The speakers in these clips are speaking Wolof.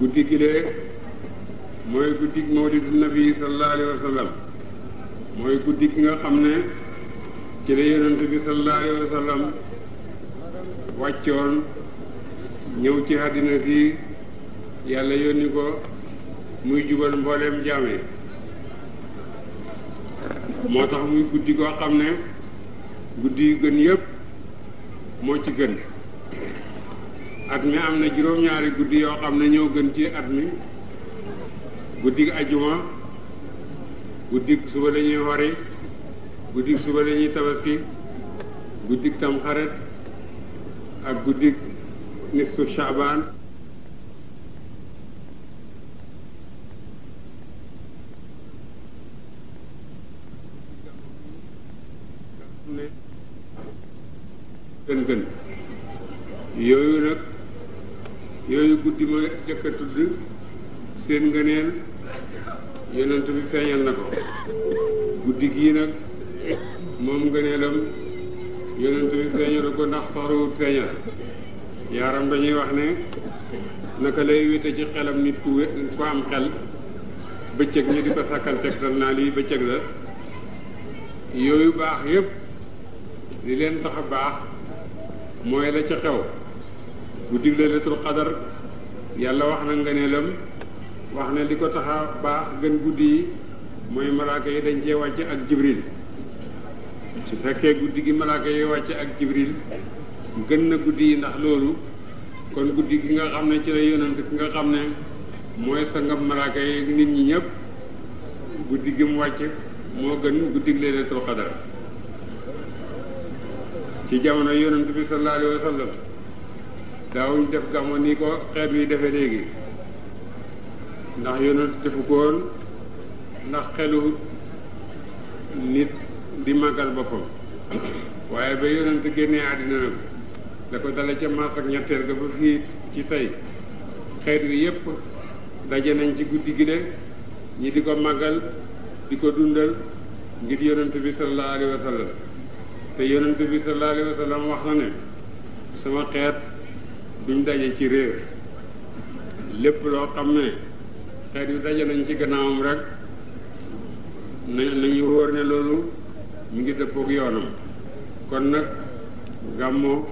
guddi gi de mooy guddi mawlidu nabi sallallahu alayhi wa sallam mooy guddi gi nga xam ne ci la yonent bi sallallahu alayhi wa sallam wàccoon ñëw ci àddina si yàlla yónni ko muy jubal mbooleem jaam yi moo tax muy guddi goo xam ne guddi yu gën yépp moo ci gën at mi am na juróom-ñaari guddi yoo xam ne ñoo gën ci at mi guddi ajuma guddi suba la ñuy wari guddi suba la ñuy tabaski guddi tamxarit ak guddi nisfu shaabaan ne gën gën yooyu nag yooyu guddi ma jëkk a tudd seen ngëneel yonent bi feeñal na ko guddi gii nag moom ngëneelam yonent bi feeñalu ko ndax soxlawut feeñal yaaram dañuy wax ne naka lay wéete ci xelam nit ku wét ku am xel bëccëg ñi di ko sàkkal tegtal naa lii bëccëg la yooyu baax yépp li leen tax a baax mooy la ca xew guddi laylatul qadar yàlla wax na ngëneelam wax ne li ko tax a baax gën guddi yi mooy malaaka yi dañ cee wàcc ak jibril su fekkee guddi gi malaaka yi wàcc ak jibril gën na guddi yi ndax loolu kon guddi gi nga xam ne ci la yonent ki nga xam ne mooy sangam malaaka yi nit ñi ñëpp guddi gi mu wàcc moo gën guddi gi laylatul qadar ci jamono yonent bi sallallahu alayhi wa sallam daawuñ def gàmmu ni ko xeet wi defe léegi ndax yonent defu ko woon ndax xelu nit di màggal boppam waaye ba yonent génnee àddina nag da ko dale ca maas ak ñetteel ga ba fii ci tey xeet wi yépp daje nañ ci guddi gi de ñi di ko màggal di ko dundal ngir yonent bi sallallahu alayhi wa sallam te yonent bi sallallahu alayhi wa sallam wax na ne sama xeet duñ daje ci réer lépp loo xam ne xeet yu daje nañ ci gannaawam rek na nañu wóor ne loolu mu ngi dëppook yoonam kon nag gàmmoo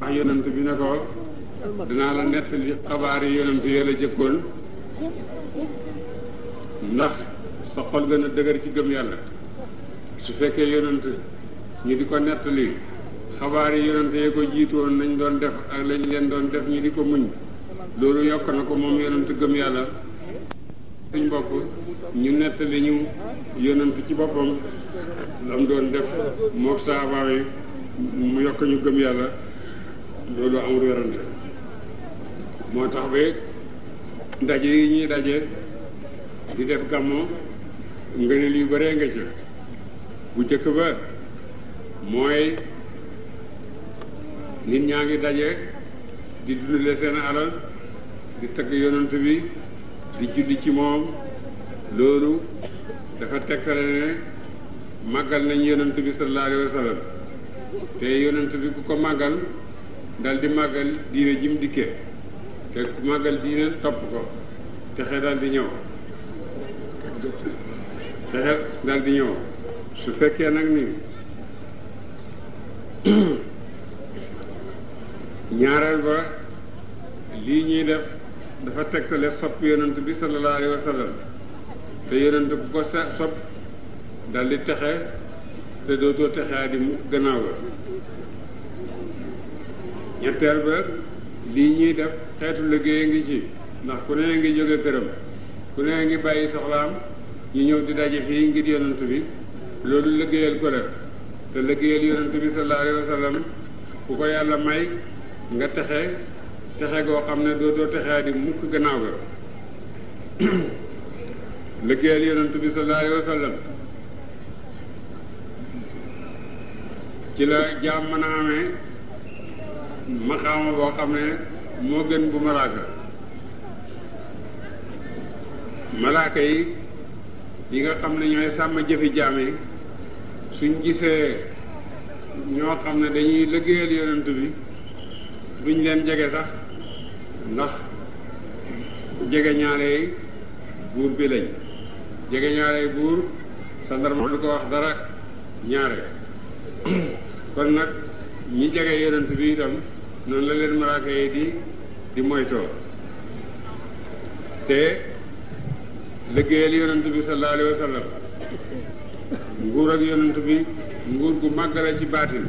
wax yonent bi ne ko dinaa la nettali xabaar yi yonent yi la jëkkoon ndax sa xol gën a dëgër ci gëm yàlla su fekkee yonent ñu di ko nettali xabaar yi yonent yi ko jiitoon nañ doon def ak lañ leen doon def ñu di ko muñ loolu yokk na ko moom yonent gëm yàlla suñ bopp ñu nettali ñu yonent ci boppam lam doon def mook saabaa yi mu yokk ñu gëm yàlla loolu amul werante moo tax ba ndaje yi ñuy daje di def gàmmoo ngëneel yu bëree nga ca bu jëkk ba mooy nit ñaa ngi daje di dundale seen alal di tagg yonent bi di julli ci moom loolu dafa tegtale ne màggal nañ yonent bi sallallahu alayhi wa sallam te yonent bi ku ko màggal dal di màggal diine jim dikkee te ku màggal diine topp ko texe dal di ñëw texe dal di ñëw su fekkee nag ni ñaareel ba lii ñuy def dafa tegtale sopp yonent bi sallallahu alayhi wa sallam te yonent ku ko sopp dal di texe te dootoo texea di mu gannaaw ga ñetteel ba lii ñuy def xeetu liggéey a ngi ci ndax ku ne ngi jóge këram ku ne ngi bàyyi soxlaam ñu ñëw di daje fii ngir yonent bi loolu liggéeyal ko la te liggéeyal yonent bi sallallahu alayhi wa sallam ku ko yàlla may nga texe texe goo xam ne dootoo texea di mukk gannaaw ga liggéeyal yonent bi sallallahu alayhi wa sallam ci la jaam mën a amee maqaama boo xam ne moo gën bu malaaka malaaka yi yi nga xam ne ñooy sàmm jëfi jaam yi suñ gisee ñoo xam ne dañuy liggéeyal yonent bi duñ leen jege sax ndax jege ñaarey buur bi lañ jege ñaarey buur sandarma du ko wax dara ñaare kon nag ñi jege yonent bi itam noonu la leen malaaka yi di di moytoo te liggéeyal yonent bi sallallahu alayhi wa sallam nguur ak yonent bi nguur gu màgg la ci baatin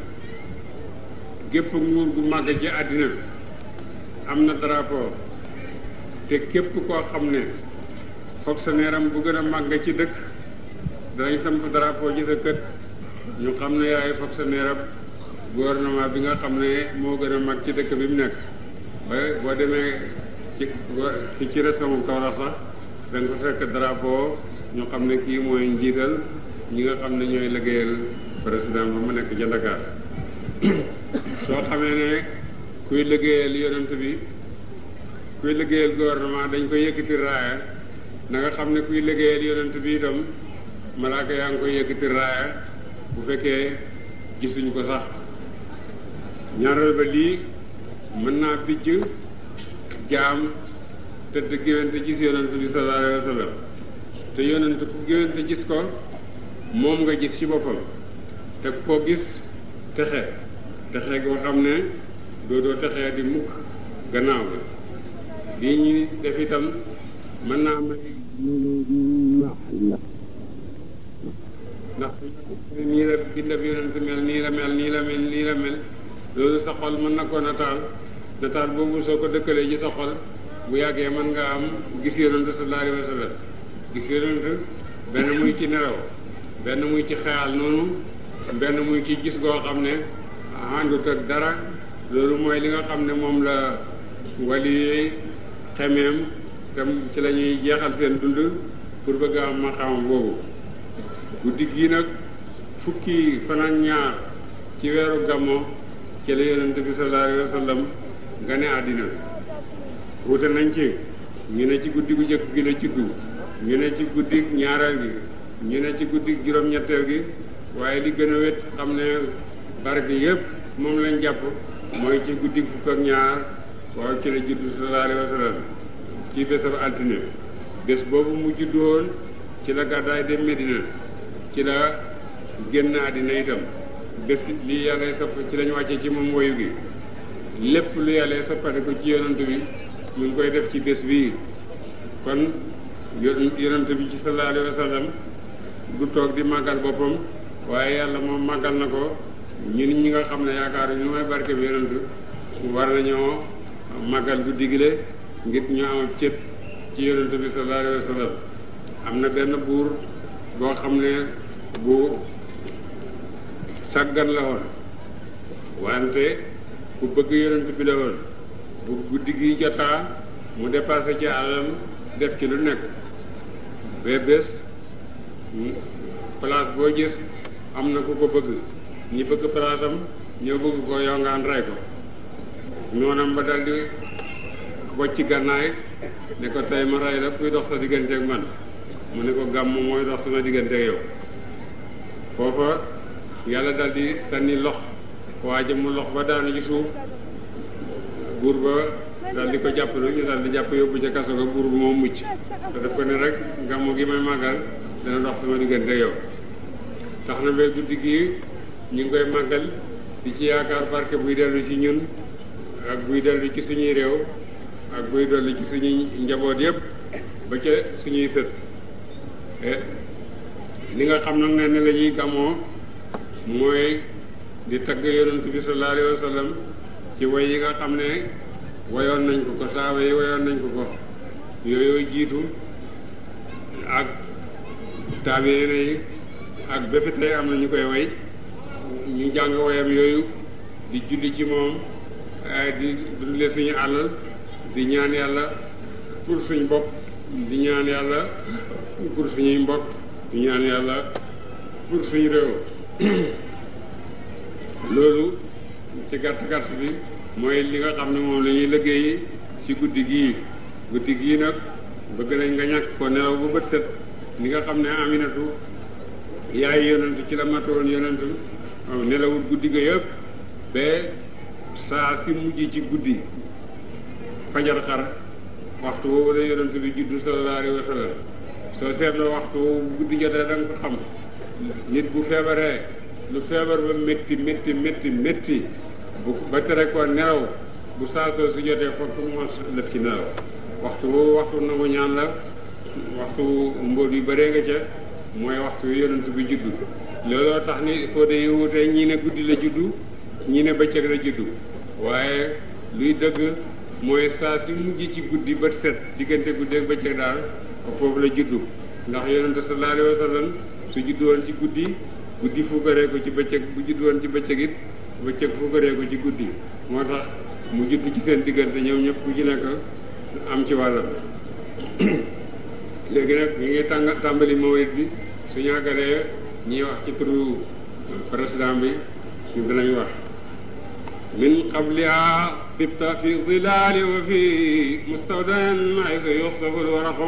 gépp nguur gu màgg ci àddina am na drapeau te képp koo xam ne fonctionnaire am bu gën a màgg ci dëkk danañ samp drapeau ci sa kër ñu xam ne yaay fonctionnaire am gouvernement bi nga xam ne moo gën a mag ci dëkk bi mu nekk ba boo demee ci fi ci région Kaolack sax da nga fa fekk drapeau ñu xam ne kii mooy njiital ñi nga xam ne ñooy liggéeyal président ba mu nekk ca Dakar soo xamee ne kuy liggéeyal yonent bi kuy liggéeyal gouvernement dañ koy yëkkati raaya na nga xam ne kuy liggéeyal yonent bi itam malaaka yaa ngi koy yëkkati raaya bu fekkee gisuñ ko sax ñaareel ba lii mën naa bijj jaam tëdd géwénte gis yonent bi sallallahu alayhi wa sallam te yonent ku géwénte gis ko moom nga gis ci boppam te ko gis texe texe goo xam ne doo doo texe di mukk gannaaw la lii ñu def itam mën naa ma ndax nii la bindab yonent mel nii la mel nii la mel nii la mel loolu sa xol mën na ko nataal nataal boobu soo ko dëkkalee ci sa xol bu yàggee mën nga am gis yonent sallallahu alayhi wa sallam gis yonent benn muy ci nelaw benn muy ci xeyal noonu benn muy ci gis goo xam ne àndut ak dara loolu mooy li nga xam ne moom la wali yi xemeem te ci la ñuy jeexal seen dund pour bëgg a am maqaam boobu guddi gi nag fukki fan ak ñaar ci weeru gàmmo ci la yonent bi sallallahu alayhi wa sallam gane àddina wuute nañ ci ñu ne ci guddi gu njëkk gi la juddu ñu ne ci guddi ñaareel gi ñu ne ci guddi juróom-ñetteel gi waaye li gën a wét xam ne bare bi yëpp moom lañ jàpp mooy ci guddi fukk ak ñaar waaw ci la juddu sallallahu alayhi wa sallam ci bésab altine bés boobu mu juddu woon ci la gàddaay dem Medina ci la génn àddina itam bés lii yàlla sopp ci lañu wàccee ci moom woyu gi lépp lu yàlla soppati ko ci yonant bi ñu ngi koy def ci bés bii kon yonent bi ci sallallahu alayhi wa sallam du toog di màggal boppam waaye yàlla moom màggal na ko ñun ñi nga xam ne yaakaar ñu may barke bi yonent war nañoo màggal bu digile ngir ñu am cëpp ci yonent bi sallallahu alayhi wa sallam am na benn buur boo xam ne bu sàggan la woon wante ku bëgg yonent bi la woon bu guddi gi jotaa mu dépassé ci alalam def ci lu nekk ba bés place boo gis am na ku ko bëgg ñi bëgg place am ñoo bëgg ko yongaan rey ko noonam ba dal di bocci gànnaay ne ko tey ma rey la kuy dox sa digganteeg man mu ne ko gàmm mooy dox sama digganteeg yow foofa yàlla dal di sànni lox waaja mu lox ba daanu ci suuf buur ba daal di ko jàpp nag ñu daal di jàpp yóbbu ca kaso ga buur bu moom mucc te daf ko ne rek gàmmu gi may màggal dana dox sama diggante yow tax na ba guddi gi ñu ngi koy màggal di ci yaakaar barke buy dellu ci ñun ak buy dellu ci suñuy réew ak buy dellu ci suñuy njaboot yépp ba ca suñuy sët eh, li nga xam nag ne ne la ñuy gàmmoo mooy di tagg yonent bi sallallahu alayhi wa ci woy yi nga xam ne woyoon nañ ko ko saaba yi woyoon nañ ko ko yooyu jiitu ak taabiyeena yi ak bépp tey am na ñu koy woy ñu jàng woyam yooyu di julli ci moom eh, di dundale suñu àll di ñaan yàlla pour suñu bopp di ñaan yàlla pour suñuy mbokk di ñaan yàlla pour suñu réew loolu ci gàtt gàtt bi mooy li nga xam ne moom la ñuy liggéey ci guddi gii guddi gii nag bëgg nañ nga ñàkk ko nelaw ba bët set li nga xam ne aminatu yaay yonent ci la matoon yonent nelawul guddi ga yëpp ba saa si mujj ci guddi fajar xar waxtu woowu la yonent bi juddu sallallahu alayhi wa sallam soo seetloo waxtu woowu guddi jotee da nga ko xam nit bu feebaree lu feebar ba métti métti métti métti bu ba tere ko nelaw bu saa soo si jotee fokk mu mos lëf ci nelaw waxtu woowu waxtu nangu ñaan la waxtu mbóot yu bëree nga ca mooy waxtu wi yonent bi juddu looloo tax ni foo de wuute ñii ne guddi la juddu ñii ne bëccëg la juddu waaye luy dëgg mooy saa si mujj ci guddi bët set diggante guddi ak bëccëg daal foofu la juddu ndax yonent sallallahu alayhi wa su juddu woon ci guddi guddi fuukaree ko ci bëccëg bu juddu woon ci bëccëg it bëccëg fuukaree ko ci guddi moo tax mu juddu ci seen diggante ñoom ñëpp ku ci nekk am ci wàllam léegi nag ñu ngi tàng tàmbali mawlid bi suñu àggalee ñuy wax ci turu président bi ñu dinañ wax min qabliha tibta fi zilaali wa fi mustawdan aysa yuxsafu lwaraqu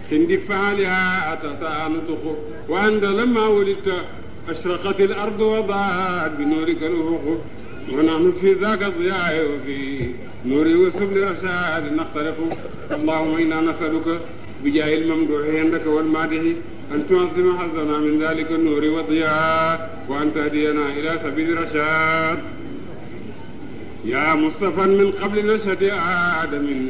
حند فعلها أتساء نطق وأنت لما ولدت أشرقت الأرض وضاءت بنورك الأفق ونحن في ذاك الضياء وفي نوري وسبل رشاد نخترق اللهم إنا نسألك بجاه الممدوح عندك والمادح أن تعظم حظنا من ذلك النور والضياء وأن تهدينا إلى سبيل الرشاد يا مصطفى من قبل نشأة آدم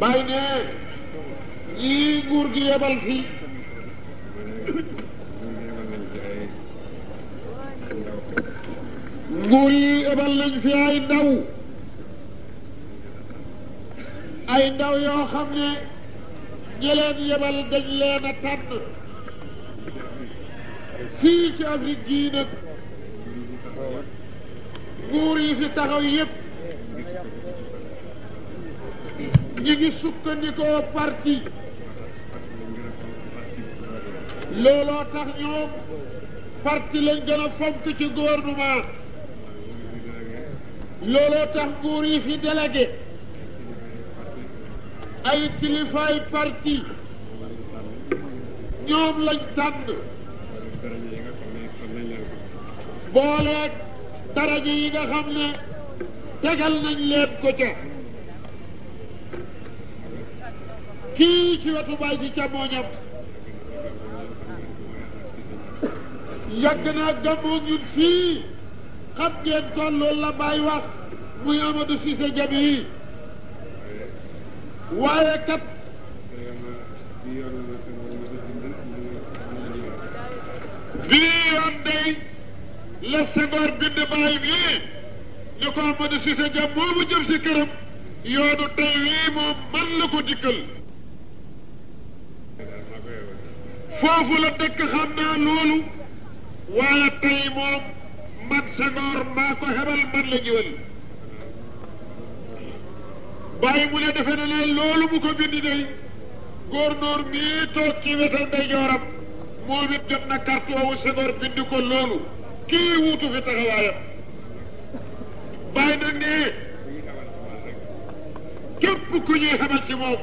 bàyyi ne ñii nguur gi yebal fii nguur yi yebal nañ fi ay ndaw ay ndaw yoo xam ne ñi leen yebal dañ leen a tànn fii ci Afrique gii nag nguur yi fi taxaw yépp ñi ngi sukkandikoo parti looloo tax ñoom parti lañ gën a fonk ci gouvernement looloo tax nguur yi fi délégué ay kilifaay parti ñoom lañ tànn booleeg daraja yi nga xam ne tegal nañ leen ko ca kii ci wetu baay ci càmmooñam yàgg naa gàmmoo ñun fii xam ngeen kon loolu la bàyyi wax muy Amadou Cissé Diaby yi waaye kat bii yoon day la Senghor bind bàyyi bi ne ko Amadou Cissé Dia moomu jëm si këram yoonu tey wii moom man la ko dikkal foofu la dëkk xam naa loolu waaye tey moom man Senghor maa ko xebal man la ñëwal bàyyi mu ne defe na leen loolu mu ko bind day góornóor mii toog ci wetal ndeyjooram moom it jot na carton wu Senghor bind ko loolu kii wuutu fi taxawaayam bàyyi na ne képp ku ñuy xamal ci moom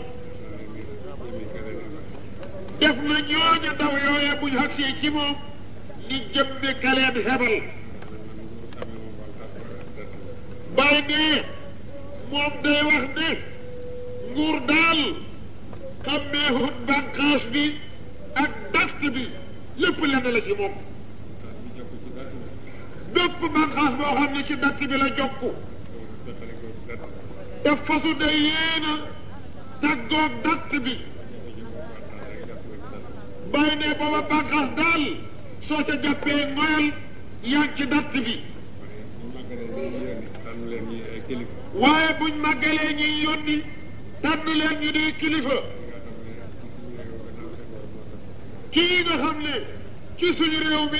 def na ñooñu ndaw yooye bu ñu xagsee ci moom ni jëmmi ka leen xebal bàyyi ne moom day wax ne nguur daal xammee xut bànqaas bi ak dast bi lépp lenn la ci moom bépp bànqaas boo xam ne ci dàtt bi la jokk te fasu da yéena tàggoog dàtt bi bàyyi ne booba bànqaas daal soo ca jàppee ngoyal yaa ngi ci dàtt bi waaye buñ màggalee ñuy yónni tànn leen ñu di kilifa kii nga xam ne ci suñu réew mi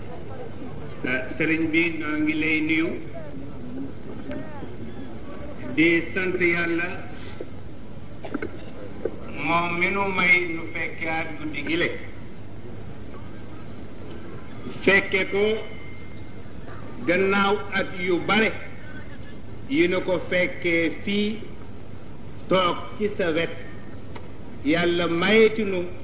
euh, sëriñ bi noo ngi lay nuyu di sant yàlla moom mi nu may nu fekke at guddi gi fekke ko gannaaw at yu bare yi nu ko fekkee fii toog ci sa wet yàlla mayetinu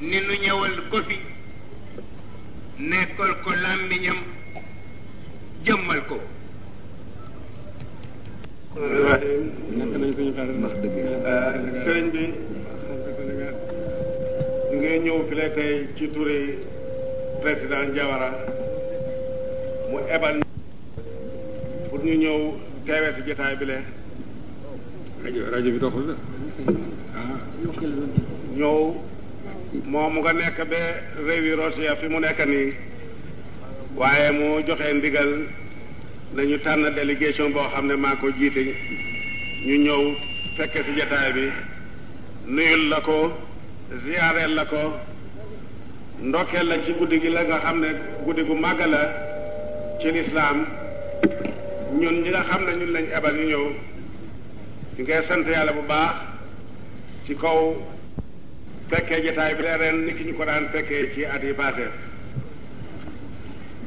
ni nu ñëwal ko fi nekkal ko làmmiñam jëmmal ko nekk nañ suñu xarit ndax dëgg sëriñ bi ngay ñëw fi la tey ci turi président Diawara mu ebal pour ñu ñëw teewee si jotaay bi le rajo rajo bi doxul la ah ñëw moom nga nekk ba réewi Russie fi mu nekk nii waaye mu joxe ndigal nañu tànn délégation boo xam ne maa ko jiite ñu ñëw fekke ci jataay bi nuyul la ko ziyaareel la ko ndokkeel la ci guddi gi la nga xam ne guddi gu màgg la ci lislaam ñun ñi nga xam ne ñun lañ ebal ñu ñëw ñu koy sant yàlla bu baax ci kaw fekkee jotaay bi la ren nit ki ñu ko daan fekkee ci at yi passé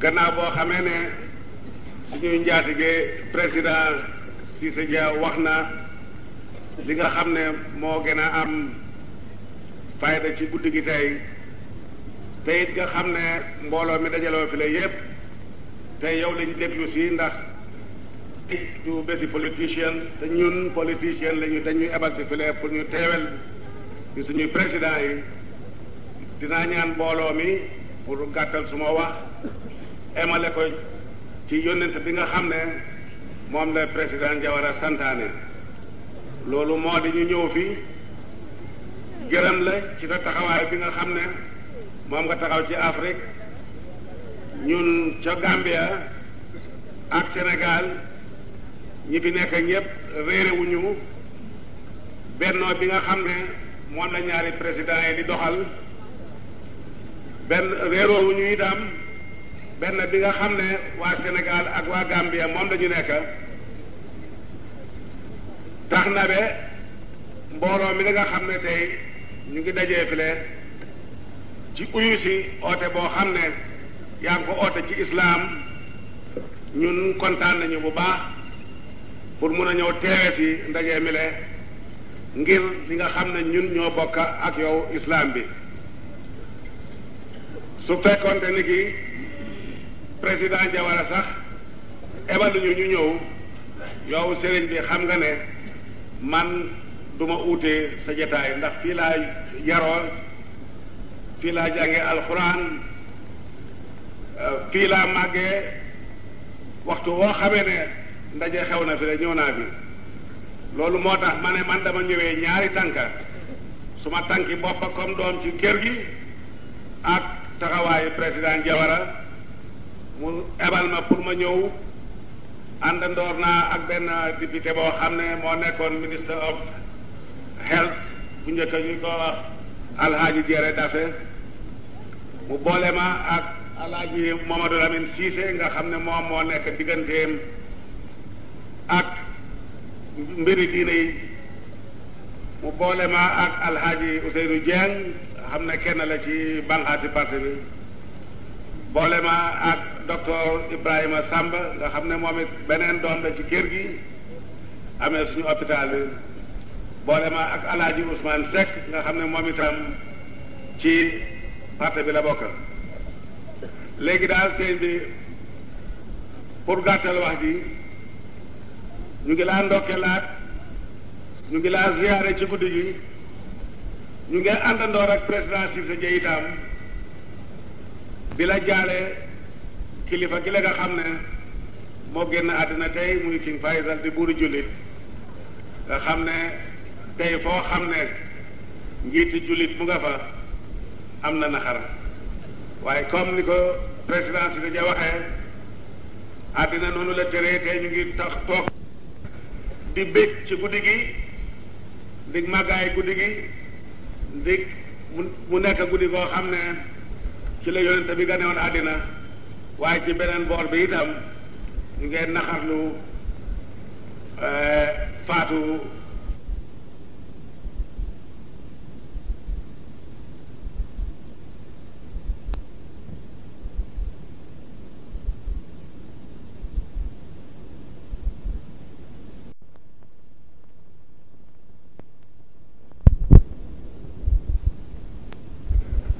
gannaaw boo xamee ne suñuy njaatige président Cissé Dia wax na li nga xam ne moo gën a am fayda ci guddi gi tey te it nga xam ne mbooloo mi dajaloo fi la yépp te yow lañ déglu si ndax du bési politicien te ñun politicien lañu dañuy ebal si file pour ñu teewel ci suñuy président yi dinaa ñaan mbooloo mi pour gàttal suma wax emale ko ci yónnent bi nga xam ne moom la président Jawara santaane loolu moo di ñu ñëw fii gërëm la ci sa taxawaay bi nga xam ne moom nga taxaw ci Afrique ñun ca Gambia ak Sénégal ñi fi nekk ñëpp réere wuñu bennoo bi nga xam ne moom la ñaari président yi di doxal benn réeroo wuñu itam benn bi nga xam ne waa Sénégal ak waa Gambia moom la ñu nekk tax na be mbooloo mi nga xam ne tey ñu ngi dajee file ci uyu si oote boo xam ne yaa ngi ko oote ci islaam ñun kontaan nañu bu baax pour mun a ñëw teewe si ndaje mi le ngir li nga xam ne ñun ñoo bokk ak yow islaam bi su fekkoonte ni ki président Jawara sax ebaluñu ñu ñëw yow sëriñ bi xam nga ne man duma uute sa jataay ndax fii laa yaroo fii laa jàngee alxuraan euh, fii laa màggee waxtu woo xamee ne ndaje xew na fi rek ñëw naa fi loolu moo tax ma ne man dama ñëwee ñaari tànka su ma tànki boppa comme doom ci kër gi ak taxawaayu président Jawara mu ebal ma pour ma ñëw àndandoor naa ak benn député boo xam ne moo nekkoon ministre of xel bu njëkk ñu ko wax alhaaji jere dafe mu boole ma ak alhaaji Mamadou Lamine Cissé nga xam ne moom moo nekk digganteem ak mbiri diine yi mu boole ma ak alhaaji Ousseynou Dieng nga xam ne kenn la ci banqaati parti bi boole ma ak docteur Ibrahima Samba nga xam ne moom it beneen doom la ci kër gi amee suñu hôpital bi boole ma ak alaaji Ousmane Seck nga xam ne moom itam ci parti bi la bokk léegi daal sëñ bi pour gàttal wax ji ñu ngi laa ndokke laat ñu ngi laa ziyaare ci guddi gi ñu ngi àndandoor ak président Cissé Dieye itam di la jaale kilifa gi la nga xam ne moo génn àddina tey muy King Faisal di buuru jullit nga xam ne tey foo xam ne njiiti jullit mu nga fa am na naxar waaye comme ni ko président si dañu waxee àddina noonu la tëree tey ñu ngi tax toog di bég ci guddi gi di màggaay guddi gi di mu nekk guddi goo xam ne ci la yonente bi ganewoon àddina waaye ci beneen boor bi itam ñu ngeen naxarlu eh, faatu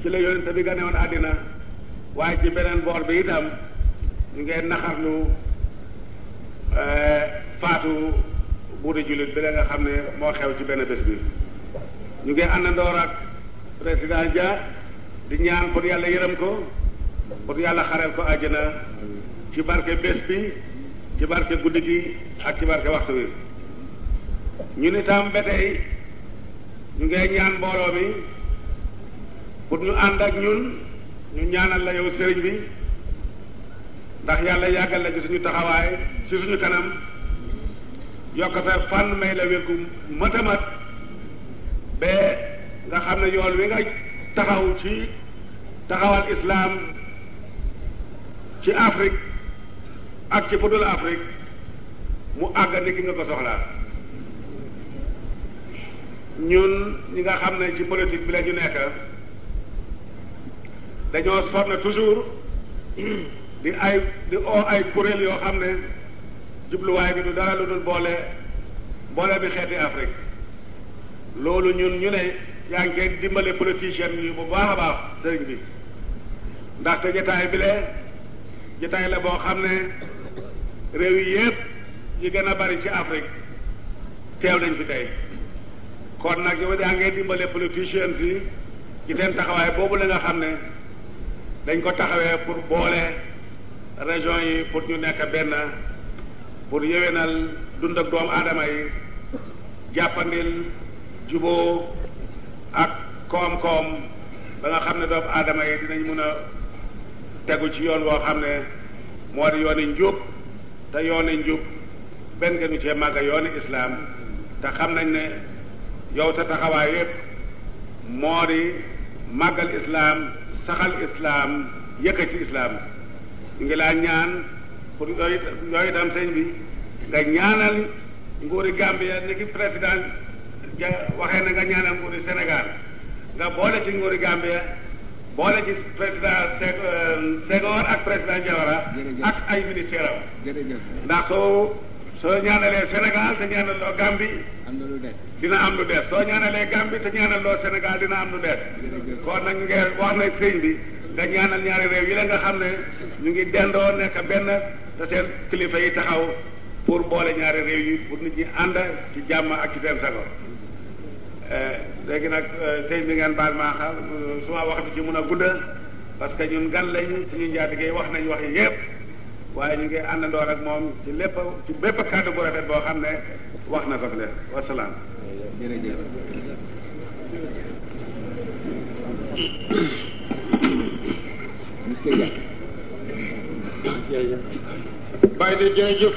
ci la yonente bi gane woon àddina waaye ci beneen boor bi itam ñu ngeen naxarlu eh, faatu bu di jullit bi la nga xam ne moo xew ci benn bés bi ñu ngi àndandoor ak président Dia di ñaan pour yàlla yërëm ko pour yàlla xareel ko àjjana ci barke bés bi ci barke guddi gi ak ci barke waxtu bi ñu ni tam ba tey ñu ngay ñaan mbooloo mi pour ñu ànd ak ñun ñu ñaanal la yow sëriñ bi ndax yàlla yàggal la ci suñu taxawaay ci suñu kanam yokk sa fan may la wér gu mat a mat ba nga xam ne yoon wi nga taxaw ci taxawal islam ci Afrique ak ci fu dul Afrique mu àggandi ki nga ko soxlaa ñun ñi nga xam ne ci politique bi la ñu nekk dañoo sonn toujours di ay di oo ay kuréel yoo xam ne jubluwaay bi du dara lu dul boole boole bi xeeti Afrique loolu ñun ñu ne yaa ngi koy dimbale politicien yi bu baax a baax sëriñ bi ndaxte jotaay bi le jotaay la boo xam ne réew yi yépp yi gën a bari ci Afrique teew nañ fi tey kon nag yow daa ngay dimbale politiciens yi ci seen taxawaay boobu la nga xam ne dañ ko taxawee pour boole région yi pour ñu nekk benn pour yéwénal dund ak doomu aadama yi jàppandil juboo ak koom-koom ba nga xam ne doomu aadama yi dinañ mën a tegu ci yoon woo xam ne moo di yooni njub te yooni njub benn gënu cee màgg yooni islaam te xam nañ ne yow sa taxawaay yépp moo di màggal islaam saxal islaam yëkkati islaam ñu ngi laa ñaan pour yooyu yooyu itam sëñ bi nga ñaanal nguuri Gambia ni ki président ja waxee na nga ñaanal nguuri Sénégal nga boole ci nguuri Gambia boole gis président Seg- euh, Senghor ak président Diawara Jërëjëf. ak ay ministère am jërëjëf ndax soo soo ñaanalee Sénégal te ñaanaloo Gambie am na lu des dina am lu des soo ñaanalee Gambie te ñaanaloo Sénégal dina am lu des Jërëjëf. kon nag nga wax na sëñ bi nga ñaanal ñaari réew yi la nga xam ne ñu ngi dendoo nekk benn te seen kilifa yi taxaw pour boole ñaari réew yi pour nit ñi ànd ci jàmm ak ci seen sago eh, léegi nag eh, sëñ bi ngeen baal maa xam suma wax bi ci mun a gudda parce que ñun gan lañ suñu njaatige wax nañ wax yi yépp waaye ñu ngi àndandoor ak moom ci lépp ci bépp kàddu bu rafet boo xam ne wax na ko fi leen wasalaam jërëjëf Baye de jërëjëf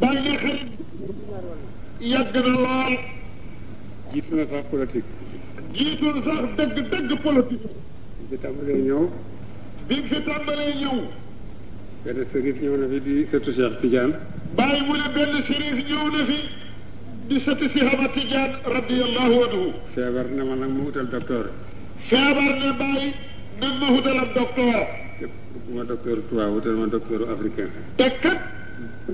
bàyyi xel yàgg na lool. jiitu na sax politique. jiitu na sax dëgg-dëgg politique. bi fi tàmbalee ñëw. bi fi tàmbalee ñëw. benn sërif ñëw na fi di sëtu Cheikh Tidiane. bàyyi mu ne benn sërif ñëw na fi. di sëtu Cheikh Ahmad Tidiane radiyallahu anhu. feebar na ma nag mu utal docteur. feebar na bàyyi. nag ma utal ab docteur. te ma docteur tubaab utal ma docteur africain. te kat.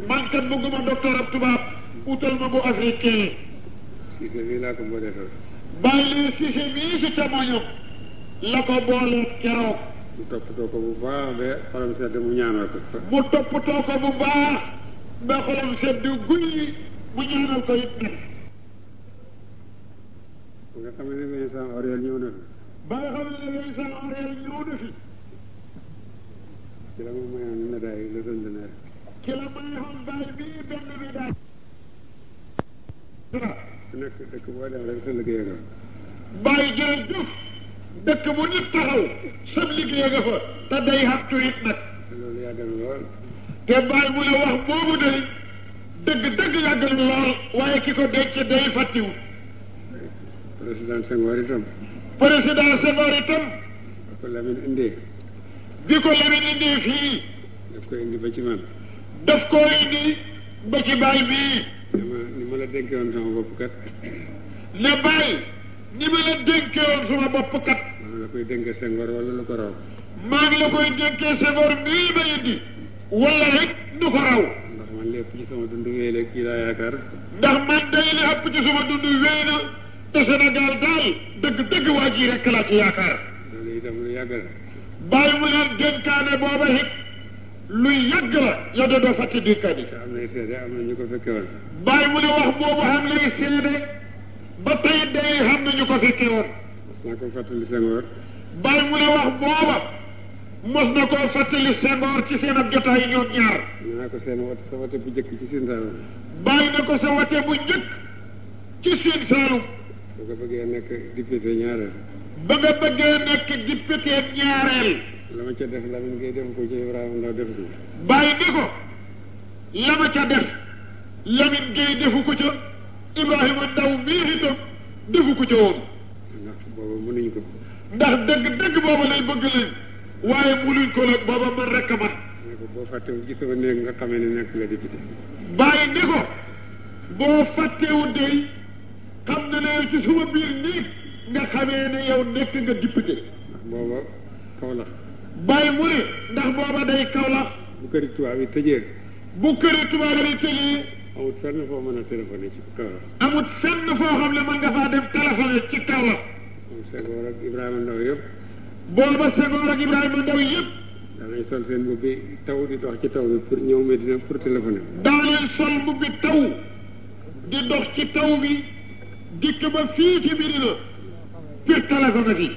man kat bëgguma docteur ab tubaab utal ma bu africain Cissé mii laa ko boole toog bàyyi lee Cissé mii si témoignam la ko boole keroog mu toppatoo ko bu baax ba xolam sedd mu ñaanal ko mu toppatoo ko bu baax ba xolam sedd guy mu ñaanal ko it nag nga xam ne Vincent Auriel ñëw na fi ba nga xam ne Vincent Auriel ñëw na fi ci la ma mayoon médaille yi Légion d'honneur ci la mayoon baay bii benn médaille ku nekk dëkk boo dem rek sa liggéey nga bàyyi jërëjëf dëkk bu nit taxaw sab liggéey nga fa te day xattu it nag loolu yàgg na lool te bàyyi mu la wax boobu day dëgg dëgg yàgg na lool waaye ki ko denc day fàttiwu président Senghor itam président Senghor itam bi ko Lamin indee. bi ko Lamin indee fii. daf ko indi ba ci man. daf ko indi ba ci baay bii. ni ma ni ma la dénkee woon sama bopp kat. ne baay ni ma la dénkee woon sama bopp kat. maa ngi la koy dénkee Senghor wala lu ko raw. maa ngi la koy dénkee Senghor bii ma indi. wala rek nu ko raw. ndax man lépp ci sama dund wéy la kii laa yaakaar. ndax man day li ëpp ci sama dund wéy na. te Sénégal daal dëgg dëgg waa ji rek laa ci yaakaar. loolu itam lu yàgg la. bàyyi mu leen dénkaane booba it lu yàgg la yow de doo fàtte dénkaane. te am na ay seede am na ñu ko fekke woon. bàyyi mu ne wax boobu xam na ay seede ba tey day xam na ñu ko fekke woon. mos na ko fàttali Senghor. bàyyi mu ne wax booba mos na koo fàttali Senghor ci seen ab jotaay ñoom ñaar. naa ko seen wat sa wate bu njëkk ci Sintaaru. bàyyi na ko sa wate bu njëkk. ci Siin Saalum ba nga bëggee nekk député ñaareel ba nga bëggee nekk député ñaareel la ma ca def Lamine Gueye def ko ci Ibrahima Ndaw def ko bàyyi di ko la ma ca def Lamine Gueye defu ko ca Ibrahima Ndaw mii itam defu ko ca woon ndax booba mënuñ ko ndax dëgg-dëgg booba lay bëgg lañ waaye mënuñ ko nag booba man rek a man ne ko boo fàttewul ci sama néeg nga xamee ne nekk nga député bàyyi di ko boo fàttewu day xam na ne yow ci suma biir néeg nga xamee ne yow nekk nga député booba Kaolack bàyyi mu ne ndax booba day Kaolack bu këri tubaab yi tëjee bu këri tubaab yi tëjee amut fenn foo mën a téléphoné ci Kaolack amut fenn foo xam ne mën nga faa dem téléphoné ci Kaolack moom Senghor ak Ibrahima Ndaw yëpp booba Senghor ak Ibrahima Ndaw yëpp daanañ sol seen mbubbi taw di dox ci taw bi pour ñëw Medina pour téléphoné. daanañ sol mbubbi taw di dox ci taw bi dikk ba fii ci Medina pour téléphoné fi.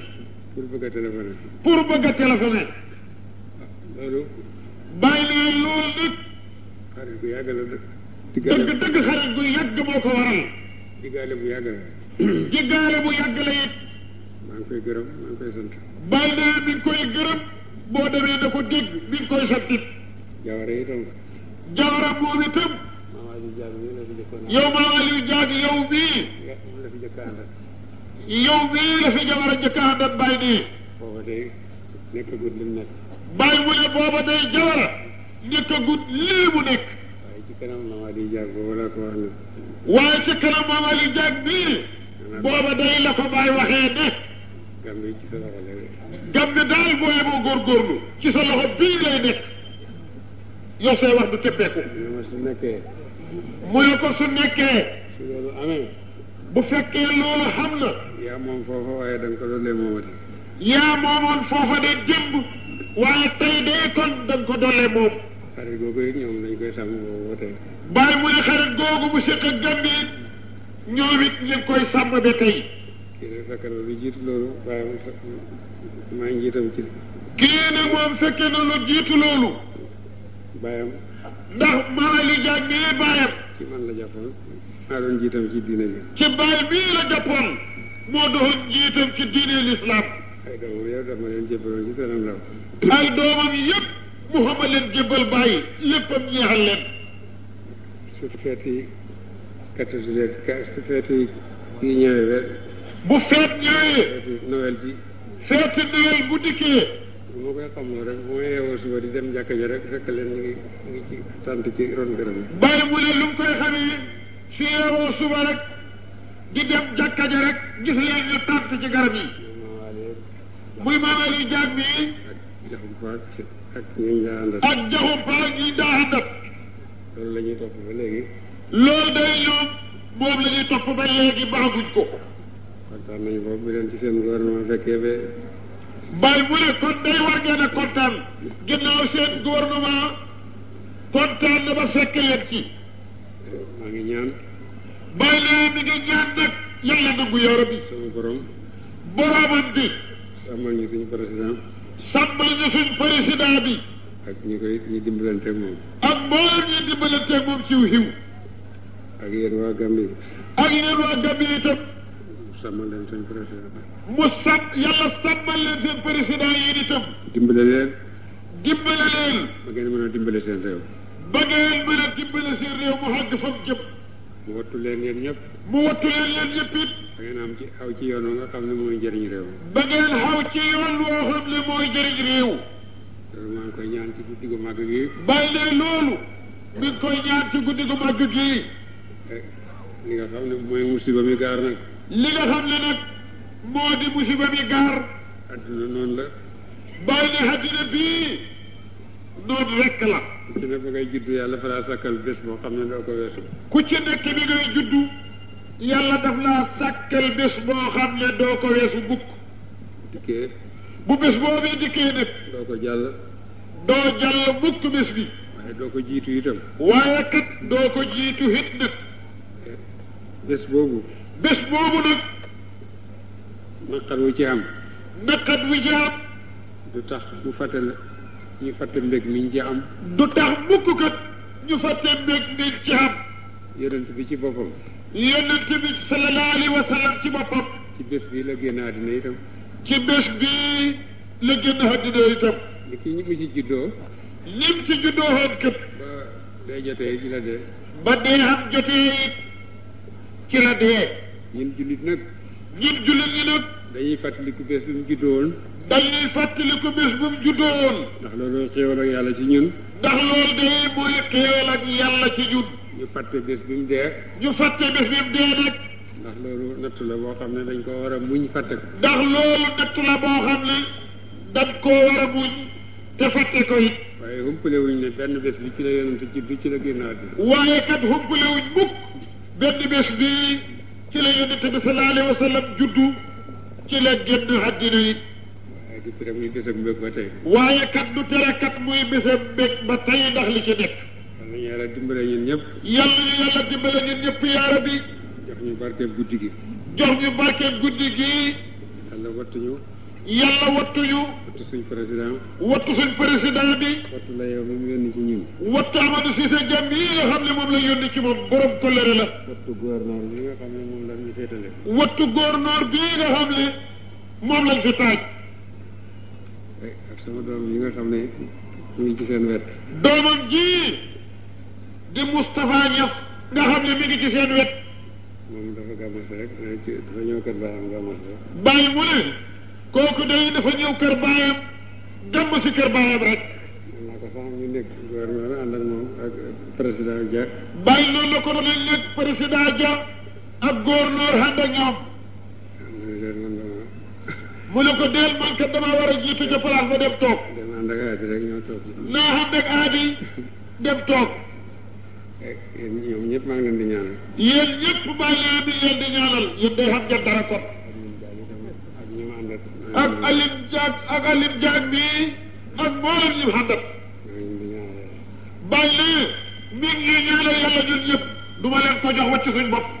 pour bëgg a téléphoné. pour bëgg a téléphoné. loolu. bàyyi leen loolu nag. xarit bu yàgg la nag. diggaale dëgg dëgg xarit bu yàgg moo ko waral. diggaale bu yàgg la. diggaale bu yàgg la it. maa ngi koy gërëm maa ngi koy sant. bàyyi nee na mi ngi koy gërëm boo demee na ko dégg mi ngi koy sant it. jawara itam. jawara moom itam. yow maa Aliou Diagne yow mii. yow mii la fi jawara njëkk a àndal bàyyi nii. booba day nekkagut li mu nekk. bàyyi mu ne booba day jawara nekkagut lii mu nekk. waaye ci kanam maam Aliou Diagne boobu laa ko wax ne. waaye ci kanam maam Aliou Diagne bii. booba day la ko bàyyi waxee ne gàmm yi ci sa loxo la nekk gam ne daal boo yeboo góorgóorlu ci sa loxo bii lay nekk yow say wax du teppeeku ñu ne ma su nekkee mu ne ko su nekkee su loolu amee bu fekkee loolu xam na yaa moom foofa waaye da nga ko doon lee moomati yaa moomoon foofa de démb waaye tey de kon da nga ko dollee moom xarit googu it ñoom dañ koy sàmm boobu ba tey bàyyi mu ne xarit googu mu séq ak gam bi ñoom it ñu koy sàmm ba tey. kii nag fekk na lu jiitu loolu waaye maa ngi jiitam ci. kii nag moom fekk na lu jiitu loolu. baayam. ndax maa li jaag nee baayam. ci man la jàppoon maa doon jiitam ci diine bi. ci baay bii la jàppoon moo doon jiitam ci diine lislaam. ay doomam yëpp dama leen jébbaloon ci seenam ndaw. ay doomam yëpp. Muhammad leen jébbal bàyyi léppam ñeexal leen. su feet yi quatorze heures su feet yi yi ñëwee ba bu feet ñëwee feeti Noël bi feeti Noël bu dikkee bu ma koy xamoo rek bu ma yeewoo suba di dem jàkka ja rek fekk leen ñu ngi ñu ngi ci tànt ci ron garab yi bàyyi mu ne lu mu koy xamee su yeewoo suba rek di dem jàkka ja rek gis leen ñu tànt ci garab yi muy maam Aliou Diagne mi ak jaxum faak ak ñu ngi àndal ak jaxum faak yi daa àndal loolu la ñuy topp ba léegi. loolu day ñoom boobu la ñuy topp ba léegi baaguñ ko. kontaan nañu boobu bi leen ci seen gouvernement fekkee ba. bàyyi bu ne kon day war ngeen a kontaan ginnaaw seen gouvernement kontaan na ba fekk leen ci. maa ngi ñaan. bàyyi leen mi ngi ñaan nag yàlla nangu yaa rabbi. sama borom. boromam bi. sàmmal ñu suñu président. sàmmal ñu suñu président bi. ak ñi koy ñi dimbalanteeg moom. ak mboolem ñi dimbalanteeg moom ci xiw. ak yéen waa Gambie. ak yéen waa Gambie itam. mu sàmmal leen seen président. mu sàmm yàlla sàmmal leen seen président yi itam. dimbale leen. dimbale leen. ba ngeen mën a dimbale seen réew. ba ngeen mën a dimbale seen réew mu xàgg fa mu jëm. mu wattu leen yéen ñëpp. mu wattu leen yéen ñëpp it. ba ngeen am ci aw ci yoon nga xam ne mooy jëriñ réew. ba ngeen xaw ci yoon woo xam ne mooy jëriñ réew. loolu maa ngi koy ñaan ci guddi gu màgg gi. bàyyi leen loolu. mi ngi koy ñaan ci guddi gu màgg gi. Eh, li nga xam ne mooy musiba mi gaar nag. li nga xam ne nag moo di musiba mi gaar. adduna noonu la. bàyyi ne adduna bii noonu rekk la. ku ci ne ba ngay juddu yàlla fa laa sàkkal bés boo xam ne doo ko weesu. ku ci nekk bi ngay juddu yàlla daf laa sàkkal bés boo xam ne doo ko weesu bukk. dikkee bu bés boobee dikkee nag doo ko jàll doo jàll mukk bés bi waaye doo ko jiitu itam waaye kat doo ko jiitu hit nag bés boobu bés boobu nag naqar wu ci am naqat wi ci am du tax mu fàtte la ñu fàtte mbég mi ñu ci am du tax mukk kat ñu fàtte mbég mi ci am yonent bi ci boppam. yonent bi sallallahu alayhi wa sallam ci boppam. ci bés bii la génn àddina itam. ci bés bii la génn àddina itam. li ki ñi mu ci juddoo. lim ci juddoo woon këpp. ba day jotee ci la dee. ba dee am jotee it ci la dee. ñun jullit nag. ñun jullit ñi nag. dañuy fàttaliku bés bu mu juddoo woon. dañuy fàttaliku bés bu mu juddoo woon. ndax loolu xéewal ak yàlla ci ñun. ndax loolu day mooy xéewal ak yàlla ci ñun ñu fàtte bés bi mu dee ñu fàtte bés bi mu dee nag ndax loolu nattu la boo xam ne dañ ko war a muñ fàtte ko ndax loolu nattu la boo xam ne dañ koo war a muñ te fàtte ko it waaye humpale wuñ ne benn bés bi ci la yonent juddu ci la génn àddina waaye kat humpale wuñ mukk benn bés bi ci la yonent bi sallallahu alayhi wa sallam juddu ci la génn àddina it waaye du tere muy bésab mbég ba tey waaye kat du tere kat muy bésab mbég ba tey ndax li ci nekk yàlla ñu yàlla dimbale ñun ñëpp yàlla ñu yàlla dimbale ñun ñëpp yaara bi jox ñu barkeb guddi gi jox ñu barkeb guddi gi yàlla wattuñu yàlla wattuñu wattu suñ président wattu suñ président bi wattu la yow moom yónni ci ñun wattu Amadou Cissé Diagne yi nga xam ne moom la yónni ci moom borom kolere la wattu gouverneur bi nga xam ne moom la ñu féetale wattu góornóor bii nga xam ne moom lañ fi taaj. ak sama doom yi nga xam ne ñu ngi ci seen wet. doomam ji di Moustapha Niass nga xam ne mi ngi ci seen wet. moom dafa gàmmas rek dafa ñëw kër baayam gàmmas rek. bàyyi mu ne kooku day dafa ñëw kër baayam gàmm si kër baayam rek. naa ko sax ñu nekk gouvernement ànd ak moom ak président Dia. bàyyi loolu la ko doon nekk président Dia ak gouverneur ànd ak ñoom. mu ne ko déel man kat damaa war a jiitu ca place ba dem toog. dem ànd ak aadi rek ñoo toog. naa ànd ak aadi dem toog. Eh, yéen ñoom ñëpp maa ngi leen di ñaanal. yéen ñëpp maa ngi leen di leen di ñaanal yéen day xam ngeen dara kon. ak Alim Diak ak Alim Diak bi ak mboolem ñu àndat. bàyyi mi ngi ñaanal yàlla ñun ñëpp du ma leen ko jox wàcc suñ bopp.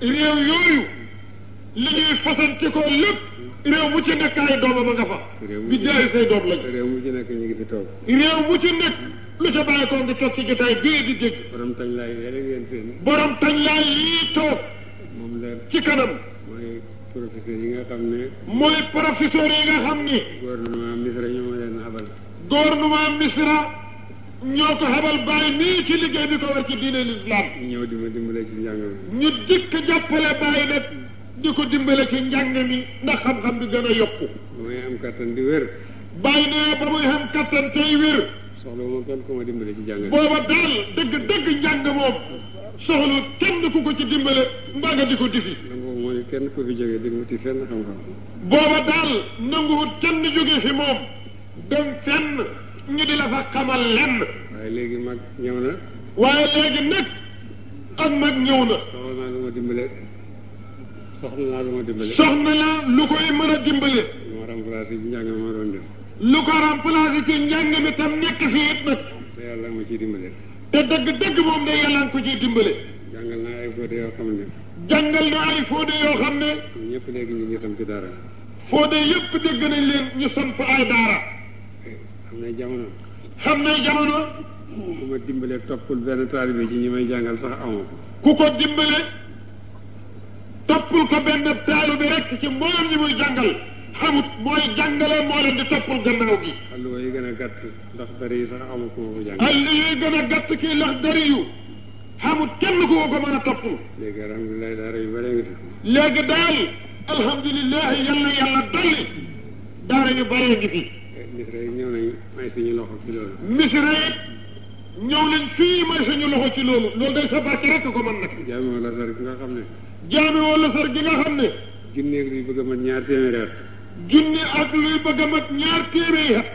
réew yooyu li ñuy fasante ko lépp réew mu ci nekk ay doomam a nga fa. bi jaay say doom lañ. réew mu ci nekk ñu ngi fi toog. réew mu ci nekk lu ca bàyyi ko nga toog ci jotaay bii di dégg. borom tañ laay yéen a ngeen seen. borom tañ laay yii toog. moom la ci kanam. mooy professeur yi nga xam ne. mooy professeur yi nga xam ne. gouvernement Misra ñoo leen abal. gouvernement Misra ñoo ko xebal bàyyi nii ci liggéey bi ko war ci diine lislaam ñëw di ma dimbale ci njàng mi ñu dikk jàppale bàyyi nag di ko dimbale ci njàng mi ndax xam-xam bi gën a yokku ba may am kattan di wér bàyyi nee ba muy xam kattan tey wér soxla ma kenn ku ma dimbale ci jàng mi booba daal dëgg dëgg njàng moom soxlu kenn ku ko ci dimbale mbaa nga di ko difi nangu moo ne kenn ku fi jógee di wuti fenn xam-xam booba daal nanguwut kenn jóge fi moom dem fenn ñu di la fa xamal lenn. waaye léegi mag ñëw na. waaye léegi nag ak mag ñëw na. soxla naa lu ma dimbale. soxla naa lu ma dimbale. soxla naa lu koy mën a dimbale. lu ma remplacé ci njàng mi ma doon def. lu ko remplacé ci njàng mi tam nekk fi it nag. te yàlla ma ciy dimbale. te dëgg-dëgg moom de yàlla nga ko ciy dimbale. jàngal naa ay fóode yoo xam ne. jàngal naa ay fóode yoo xam ne. ñëpp léegi ñu ngi tam ci dara. foo dee yëpp dégg nañ leen ñu samp ay daara xam ne jamono xam ne jamono ku ma dimbale toppul benn taalibe ci ñi may jàngal sax amoo ku ko dimbale toppul ko benn taalibe rek ci mboolem ñi muy jàngal xamut mooy jàngale moo leen di toppul gannaaw gi àll yi gën a gàtt ndax dari yi sax amoo ku ma ko jàngal àll yi gën a gàtt kii ndax dari yu xamut kenn ku ko mën a toppul léegi alhamdulilah daara yu bare nga fi léegi daal alhamdulilah yal na yàlla dolli daara yu bëree ngi fi. misra yi ñëw nañ may suñu loxo ci loolu. misra yi ñëw nañ fii may suñu loxo ci loolu loolu day sa barke rek ko mën nag. jaami wala sar gi nga xam ne. jaami wala sar gi nga xam ne. junni ak luy bëgg a mat ñaar téeméeri at. junni ak luy bëgg a mat ñaar téeméeri at.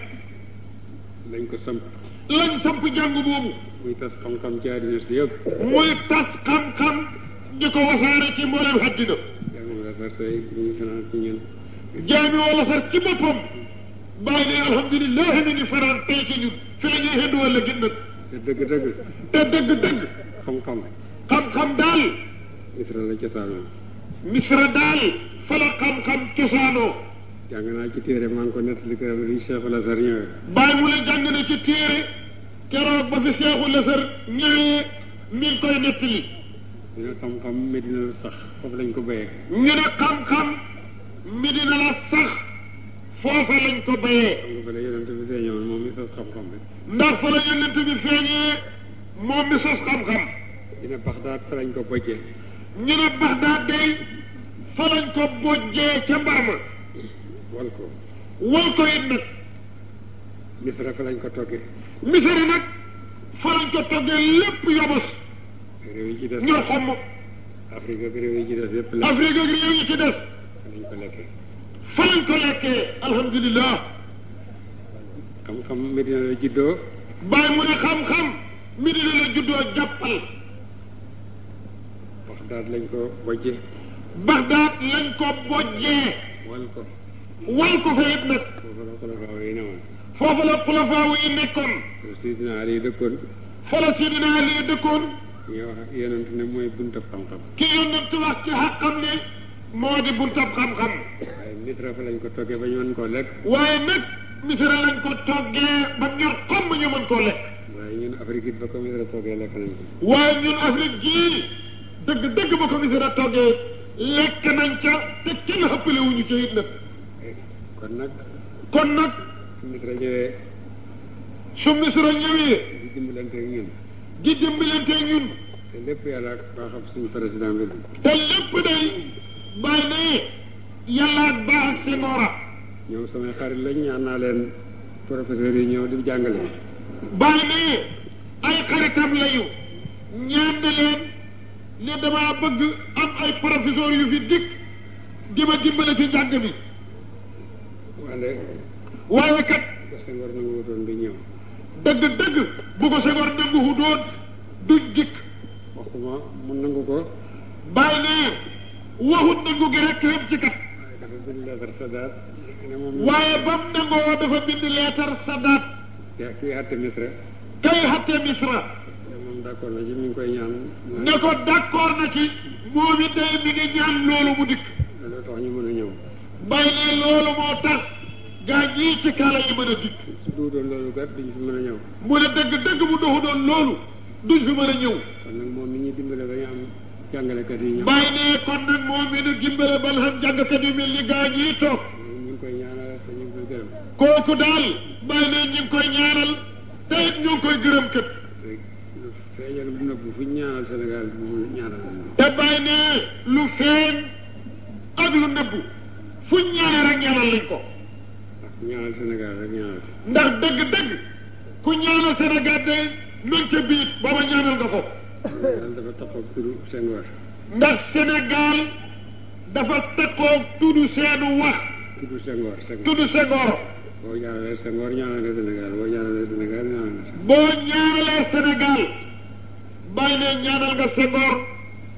lañ ko samp. lañ samp jàng boobu. muy tas xam-xam ci àddina si yëpp. muy tas xam-xam. di ko wasaare ci mboolem àddina jaami wala sar tey bu ñu fanaan ci ñun jaami wala sar ci boppam bàyyi ne alhamdulilah mi ngi fanaan tey ci ñun fi la ñuy xënd wala gën nag te dëgg-dëgg te dëgg-dëgg xam-xam xam-xam daal misra la cosaanoo misra daal fa la xam-xam cosaanoo jàng naa ci téere maa ngi ko nettali ko bi Cheikh Lasar ñëwee bàyyi mu ne jàng na ci téere keroog ba fi Cheikh Lasar ñëwee mi ngi koy nettali ñu ne xam-xam Medina la sax foofu lañ ko béyee ñu ne xam-xam Medina la sax foofa lañ ko béyee xam nga fa la yonent bi feeñoon moom mi sos xam-xam bi ndax fa la yonent bi feeñee moom mi sos xam-xam ñu ne Baxdaad fa lañ ko bojjee ñu ne Baxdaad day fa lañ ko bojjee ca mbar ma wal ko wal ko it nag misra fa lañ ko toggee misra nag fa lañ ko toggee lépp yobos réew yi ci des ñor xomm Afrique ak réew yi ci des yëpp la Afrique ak réew yi ci des lañ ko lekkee fa lañ ko lekkee alhamdulilah xam-xam Medina la juddoo bàyyi mu ne xam-xam mi dina la juddoo jàppal Baxdaad lañ ko bojje Bagdaad lañ ko bojjee wal ko wal ko fa yëpp nag foofu la ko la faaw yi ne woon foofu la xulafaawu yi nekkoon Sidina Ali dëkkoon fa la Sidina Ali dëkkoon ki nga wax yonent ne mooy buntab xam-xam ki yonent wax ci xaqam ne moo di buntab xam-xam waaye misra fa lañ ko toggee ba ñu mën koo lekk waaye nag misra lañ ko toggee ba ñor xam ñu mën koo lekk waaye ñun Afrique it ba ko misra toggee lekk nañ ko waaye ñun Afrique jii dëgg dëgg ba ko misra toggee lekk nañ ca te kenn xëppale wuñu ca it nag kon nag kon nag su misra ñëwee su misra ñëwee di dimbalante ak ñun di dimbalante ak ñun te lépp yàlla ak baaxam suñu président bi te lépp day bàyyi ne yàlla ak baax ak seen noora ñoom samay xarit lañ ñaan naa leen professeurs yi ñëw di jàngale bàyyi ne ay xaritam lañu ñaan na leen ne damaa bëgg am ay professeurs yu fi dikk di ma dimbale ci njàng bi waaye kat dëgg dëgg bu ko Senghor nangu hu doon du dikk waxuma mu nangu ko bàyyi ne waxut nangu gi rek yem ci kat waaye ba mu nangoo dafa bind leetar Sadat kay xatte Misra kay xatte Misra moom d'accord na ci mi ngi koy ñaan ne ko d'accord na ci moom it day mi ngi ñaan loolu mu dikk bàyyi leen loolu moo tax gaa ñii ci kaala yi mën a dikk su du doon loolu kat duñ fi mën a ñëw mu ne dëgg dëgg bu doxu doon loolu duñ fi mën a ñëw kon nag moom mi ñuy dimbale ba ñu am jàngalekat yi ñëw bàyyi ne kon nag moom mi nu dimbale ban xam jàngkat yu mel ni gaa ñii toog ñu ngi koy ñaanal te ñu ngi koy gërëm kooku daal bàyyi ne ñu ngi koy ñaanal te it ñu ngi koy gërëm kët rek lu feeñal bu nëbbu fu ñu ñaanal Sénégal bu ñaanal te bàyyi ne lu feeñ ak lu nëbbu fuñ ñaanee rek ñaanal lañ ko ñaanal Sénégal rek ñaanal ndax dëgg-dëgg ku ñaanal Sénégal de nañ ca biir booba ñaanal nga ko Sénégal dafa taxaw turu seen war ndax Sénégal dafa takkoog tudd seenu wax turu seen war seen war tudd Senghor boo ñaanalee seen war ñaanal nga Sénégal boo ñaanalee Sénégal ñaanal nga Sénégal boo ñaanalee Sénégal bàyyi ne ñaanal nga Senghor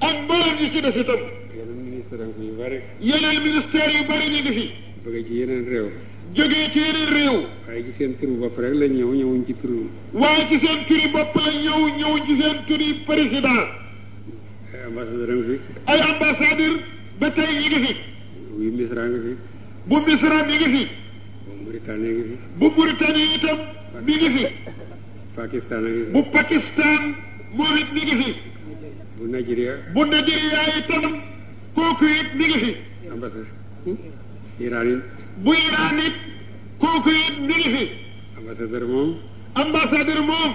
ak mboolem ñi ci des itam. yeneen ministère yu bari. yeneen ministère yu bari ñu ngi fi. jógee ci yeneen réew. jógee ci yeneen réew. waaye ci seen turu bopp rek lañ ñëw ñëwuñ ci turu. waaye ci seen turi bopp lañ ñëw ñëwuñ ci seen turi président. ay ambassadeur am fi. ay ambassadeur ba tey ñu ngi fi. bu Misra ngi fi. bu Misra mi ngi fi. bu Mauritanie ngi fi. bu Mauritanie itam mi ngi fi. Pakistan ngi fi. bu Pakistan. moom it mi ngi fi. bu Nigeria. bu Nigeria itam kooku it mi ngi fi. ambassadeur. Iran it. bu Iran it kooku it mi ngi fi. ambassadeur moom. ambassadeur moom.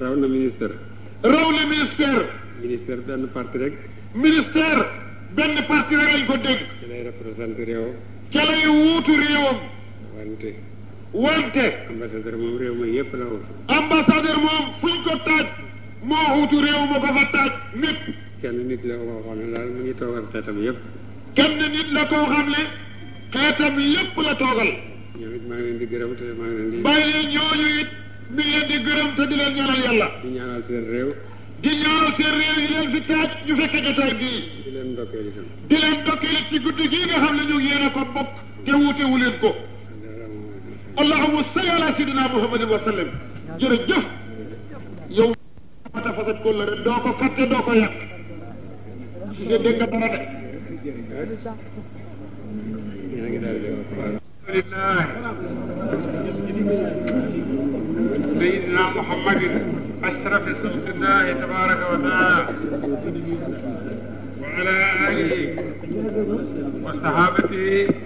raw na ministère. raw na ministère. ministère benn parti rek. ministère benn parti rek lañ ko dégg. ca lay représenté réewam. ca lay wuutu réewam. wante. wante ambassadeur moom réew ma yëpp la wutu ambassadeur moom fuñ ko taaj moo wutu réew ma ko fa taaj népp kenn nit la koo xam ne daal mu ngi toogal xeetam yëpp kenn nit la koo xam ne xeetam yëpp la toogal ñoom it maa ngi leen di gërëm te maa ngi leen di bàyyi leen ñooñu it mi ngi leen di gërëm te di leen ñaanal yàlla di ñaanal seen réew di ñaanal seen réew yi leen fi taaj ñu fekke jotaay bii di leen ndokkeel itam di leen ndokkeel ci guddi gii nga xam ne ñu yéen a ko bokk te wuute wu leen ko allahumma salli ala sayyidina muhammadin wa sallam jërëjëf yow mata fasat ko la doo ko fàtte doo ko yàq si nga dégg nga dara de alhamdulillah sayyidina muhammadin ashraf xalqillahi tabaraka wa taala wa ala alihi wa sahabatihi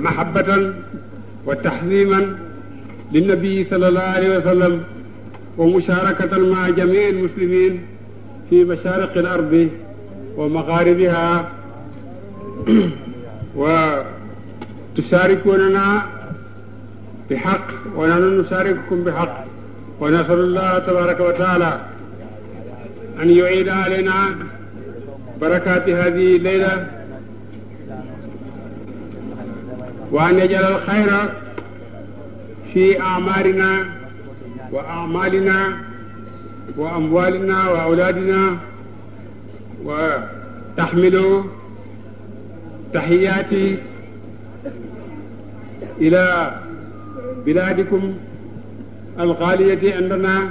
محبة وتحظيما للنبي صلى الله عليه وسلم ومشاركة مع جميع المسلمين في مشارق الأرض ومغاربها وتشاركوننا بحق ونحن نشارككم بحق ونسأل الله تبارك وتعالى أن يعيد علينا بركات هذه الليلة وأن يجعل الخير في أعمارنا وأعمالنا وأموالنا وأولادنا وتحمل تحياتي إلى بلادكم الغالية عندنا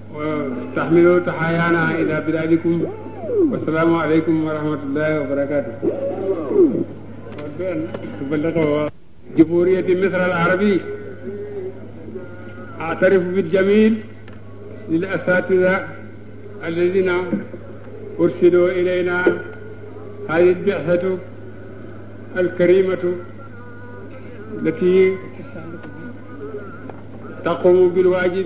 وتحملوا تحايانا إلى بلادكم والسلام عليكم ورحمة الله وبركاته تبلغه جمهورية مصر العربي أعترف بالجميل للأساتذة الذين أرسلوا إلينا هذه البعثة الكريمة التي تقوم بالواجب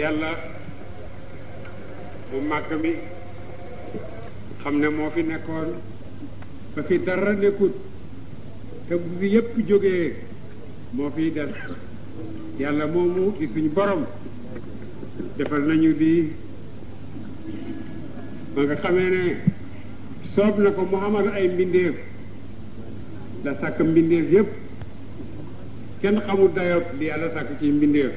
yàlla bu màgg mi xam ne moo fi nekkoon ba fi dara nekkut te bu fi yépp jógee moo fiy def yàlla moomu di suñu borom defal nañu di ba nga xamee ne soob na ko mu amal ay mbindeef la sàkk mbindeef yépp kenn xamul dayob li yàlla sàkk ci mbindeef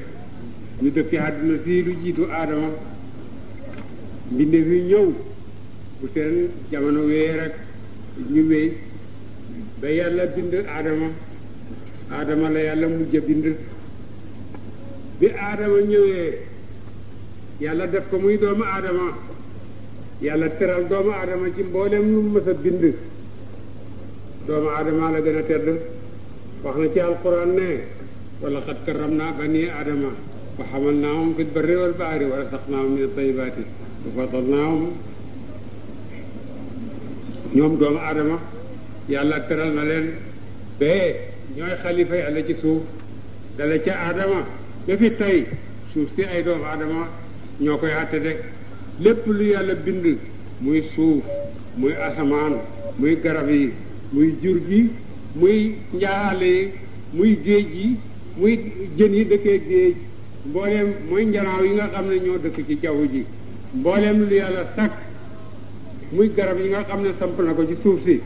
ñu dëkk àdduna si lu jiitu aadama mbindeef yu ñëw bu seen jamono wéyee rek ñu wéy ba yàlla bind aadama aadama la yàlla mujj a bind bi aadama ñëwee yàlla def ko muy doomu aadama yàlla teral doomu aadama ci mboolem lu mës a bind doomu aadama la gën a tedd wax na ci alquran ne wala xat karam naa bani aadama wa xamal naahum fi lbarri wal bahri wa rasaqnaahum min atayibaati wa fadalnaahum ñoom doomu aadama yàlla teral na leen bee ñooy xalifa yàlla ci suuf dale ca aadama ba fi tey suuf si ay doomu aadama ñoo koy àtte de lépp lu yàlla bind muy suuf muy asamaan muy garab yi muy jur gi muy njaaxaale yi muy géej yi muy jën yi dëkkee géej mbooleem mooy njanaaw yi nga xam ne ñoo dëkk ci jaww ji mbooleem lu yàlla sàkk muy garab yi nga xam ne samp na ko ci suuf si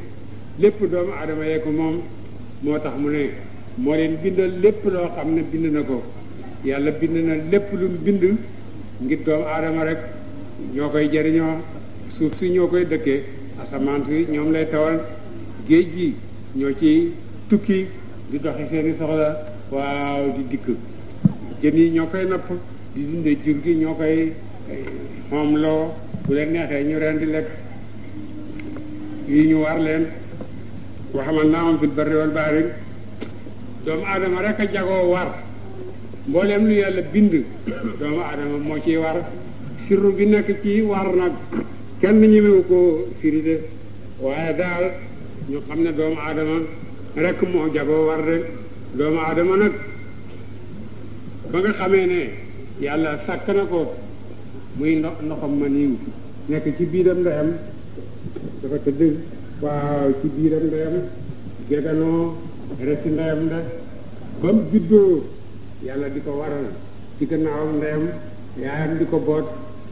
lépp doomu aadama yee ko moom moo tax mu ne moo leen bindal lépp loo xam ne bind na ko yàlla bind na lépp lu mu bind ngir doomu aadama rek ñoo koy jëriñoo suuf si ñoo koy dëkkee asamaan si ñoom lay tawal géej gi ñoo ci tukki di doxi seeni soxla waaw di dikk jën yi ñoo koy napp di dundee jur gi ñoo koy eh, xomloo bu leen neexee ñu ren di lekk yi ñu war leen wa xamal naa moom fi barri wal bahri doomu aadama rek a jagoo war mboolem lu yàlla bind doomu aadama moo ciy war sirru bi nekk ci war nag kenn ñemewu ko firi de waaye daal ñu xam ne doomu aadama rek moo jagoo war de doomu aadama nag ba nga xamee ne yàlla sàkk na ko muy ndox ndoxam ma niiw nekk ci biiram ndeyam dafa tëdd waaw ci biiram ndeyam geganoo resi ndeyam nda ba mu juddoo yàlla di ko waral ci gannaawam ndeyam yaayam di ko boot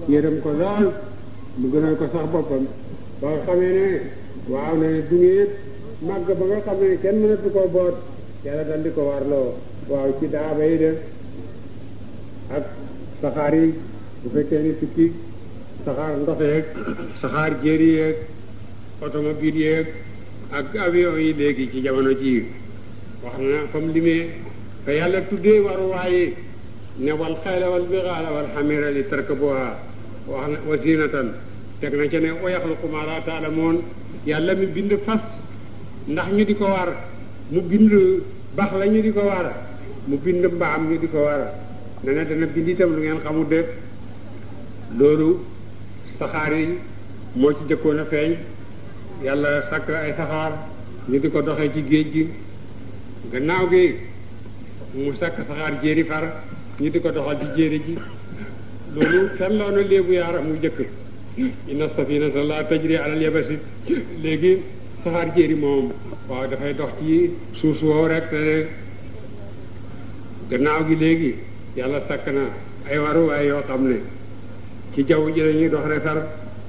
yërëm ko lool mu gënal ko sax boppam ba nga xamee ne waaw ne du ngeen màgg ba nga xam ne kenn mënatu koo boot yàlla dal di ko warloo waaw ci daaba yi def ak saxaar yi bu fekkee ni tukki saxaar ndox yeeg saxaar jéeri yeeg automobile yeeg ak avion yi léegi ci jamono ji wax na fa mu limee te yàlla tuddee waruwaay yi ne wal xayla wal bixaala wal xamira li tarkabuha wax na wa zinatan teg na ca ne wa yaxluqu ma la taalamoon yàlla mi bind fas ndax ñu di ko war mu bind bax la ñu di ko war mu bind mbaam ñu di ko war ne na dana bind itam lu ngeen xamul de loolu saxaar yi moo ci jëkkoon a feeñ yàlla sàkk ay saxaar ñu di ko doxee ci géej gi gannaaw gi mu sàkk saxaar jéeri far ñu di ko doxal ci jéeri ji loolu kenn loo na léebu yaaram mu jëkk inna safinata la tajri alal yabasi léegi saxaar jéeri moom waaw dafay dox ci suuf su wow rek te gannaaw gi léegi yàlla sàkk na ay waruwaay yoo xam ne ci jaww ji la ñuy dox retar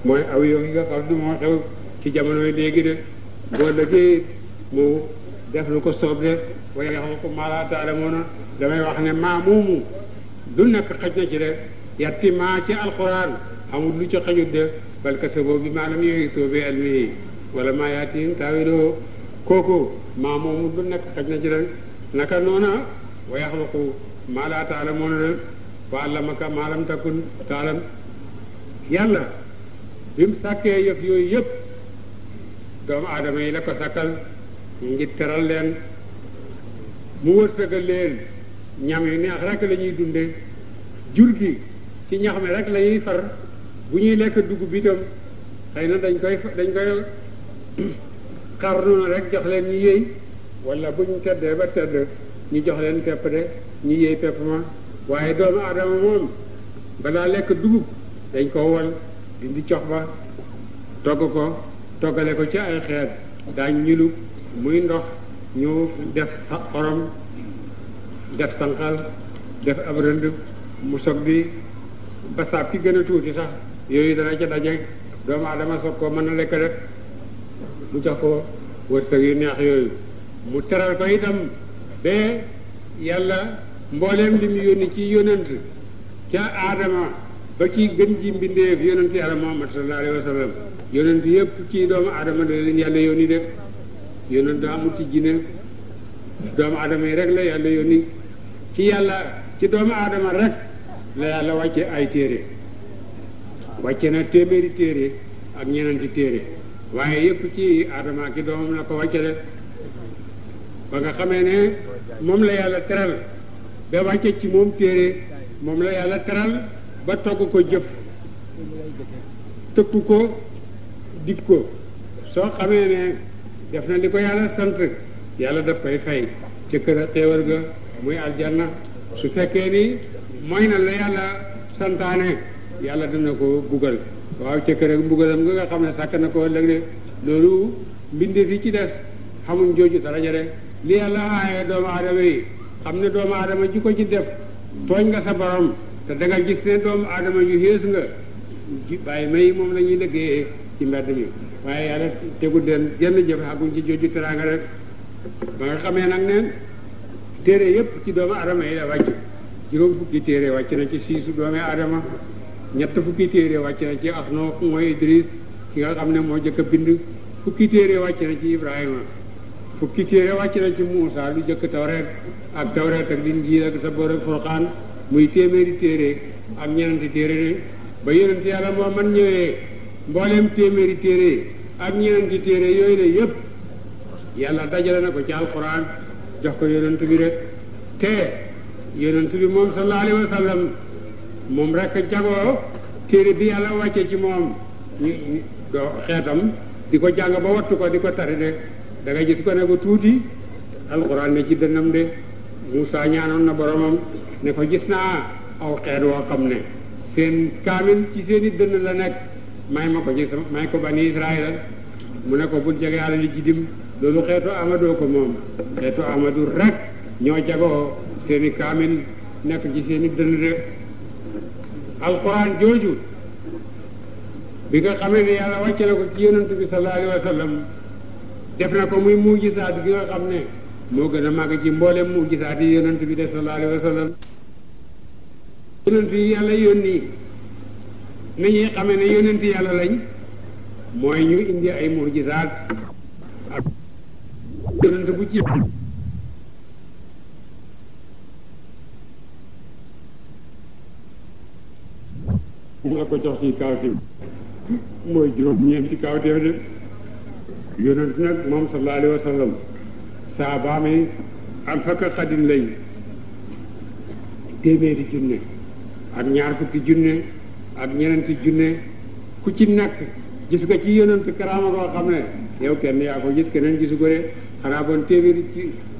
mooy aw yoon yi nga xam ne moo xew ci jamono yi léegi de boo lëggee mu def lu ko soob de waaye xam ko mala taalamoona damay wax ne maa moomu lu nekk xaj na ci de yatti maa ci alquran amul lu ci xajut de balka sa boobu bi maanaam yooyu soobe almi wala maa yaatiin taawiloo kooku maa moomu lu nekk xaj na ci de naka noona waaye xam ko maa laa taalam moo ne fa allamaka maa lam takun taalam yàlla bi mu sàkkee yëf yooyu yëpp doomu aadama yi la ko sàkkal ngir teral leen mu wërsëgal leen ñam yu neex rek la ñuy dunde jur gi ci ñax mi rek la far bu ñuy lekk dugub itam xëy na dañ koy dañ koy xar noonu rek jox leen ñu yëy wala buñ teddee ba tedd ñu jox leen pepp de ñu yëy pepp ma waaye doomu aadama moom balaa lekk dugub dañ ko wol dindi cox ba togg ko toggale ko ci ay xeer daañ ñilu muy ndox ñu def xorom def sanqal def ab rënd mu soog bi ba saab ki gën a tuuti sax yooyu dana ca daje doomu aadama soog koo mën a lekk rek mu jox ko wërsëg yu neex yooyu mu teral ko itam ba yàlla mbooleem li mu yónni ci yonent ca aadama ba ci gën ji mbindeef yonent yàlla muhammad sallallahu alayhi wa sallam yonent yëpp ci doomu aadama da leen yàlla yónni de yonent da amul ci jinne doomu aadama yi rek la yàlla yónni ci yàlla ci doomu aadama rek la yàlla wàcce ay téere wàcce na téeméeri téere ak ñenenti téere waaye yëpp ci Adama ki doomam la ko wàcce de ba nga xamee ne moom la yàlla teral ba wàcce ci moom téere moom la yàlla teral ba togg ko jëf tëkku ko dig ko soo xamee ne def na li ko yàlla sant yàlla daf koy fay ci kër a xéewal ga muy aljanna su fekkee ni mooy na la yàlla santaane yàlla dina ko bugal waaw ca kër ak mbugalam nga nga xam ne sàkk na ko ëllëg de loolu mbindeef yi ci des xamuñ jooju daraja de li yàlla aaye doomu aadama yi xam ne doomu aadama ji ko ci def tooñ nga sa borom te da nga gis ne doomu aadama yu xées nga ji bàyyi may moom la ñuy liggéeyee ci mbedd mi waaye yàlla tegul leen genn jëf xaguñ ci jooju teraanga rek ba nga xamee nag ne téere yépp ci doomu aadama yi la wàcc juróom fukki téere wàcc na ci siisu doomu aadama ñett fukki téere wàcc na ci Axnoox mooy Idris ki nga xam ne moo jëkk a bind fukki téere wàcc na ci Ibrahima fukki téere wàcc na ci Muusa lu jëkk tawreet ak tawreet ak Linjiil ak Saboor ak Furqaan muy téeméeri téere ak ñeenti téere ne ba yonent yàlla moo man ñëwee mbooleem téeméeri téere ak ñeenti téere yooyu ne yépp yàlla dajale na ko ci alquran jox ko yonent bi rek te yonent bi moom sallallahu alayhi wa moom rek jagoo téere bi yàlla wàcce ci moom ñu doo xeetam di ko jàng ba wattu ko di ko tari de da nga gis ko ne ko tuuti alxuraan ne ci dënnam de Moussa ñaanoon na boromam ne ko gis naa aw xeet woo xam ne seen kaamil ci seen i dënn la nekk may ma ko ci sama may ko bani Israël mu ne ko bul jege yàlla li jidim loolu xeetu Amadou ko moom xeetu Amadou rek ñoo jagoo seen i kaamil nekk ci seen i dënn de alquran jooju bi nga xamee ne yàlla wàcce na ko ci yonent bi sallallahu alayhi wa sallam def na ko muy mujisaat gi nga xam ne moo gën a màgg ci mboolem mujisaat yi yonent bi de sallallahu alayhi wa sallam yonent yi yàlla yónni ni ñuy xamee ne yonent yàlla lañ mooy ñu indi ay mujisaat ak yonent bu ci dina ko jox ci kawteef mooy juróom ñeenti kawteef de yonent nag moom sallallahu alayhi wa sallam saabaam yi am fakka xadin lañ téeméeri junne ak ñaar fukki junne ak ñeneenti junne ku ci nekk gis nga ci yonent karaama koo xam ne yow kenn yaa ko gis keneen gisu ko de xanaa bon téeméeri ci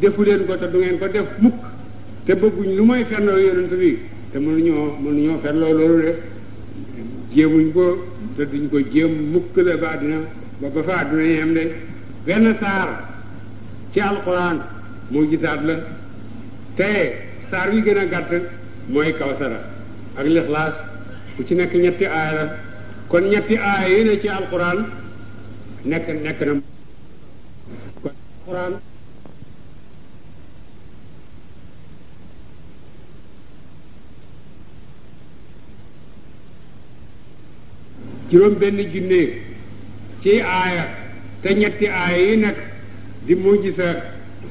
defu leen ko te du ngeen ko def mukk te bëgguñ lu mooy fenloo yonent bi te mënuñoo mënuñoo fenloo loolu de jéemuñ ko te duñ ko jéem mukk la ba àddina ba ba fa àddina yem de benn saar ci alquran moo gisaat la te saar wi gën a gàtt mooy kawsara ak lixlaas ku ci nekk ñetti aaya la kon ñetti aaya yi ne ci alquran nekk nekk na Quran juróom benn junne ci aaya te ñetti aaya yi nag di mujisa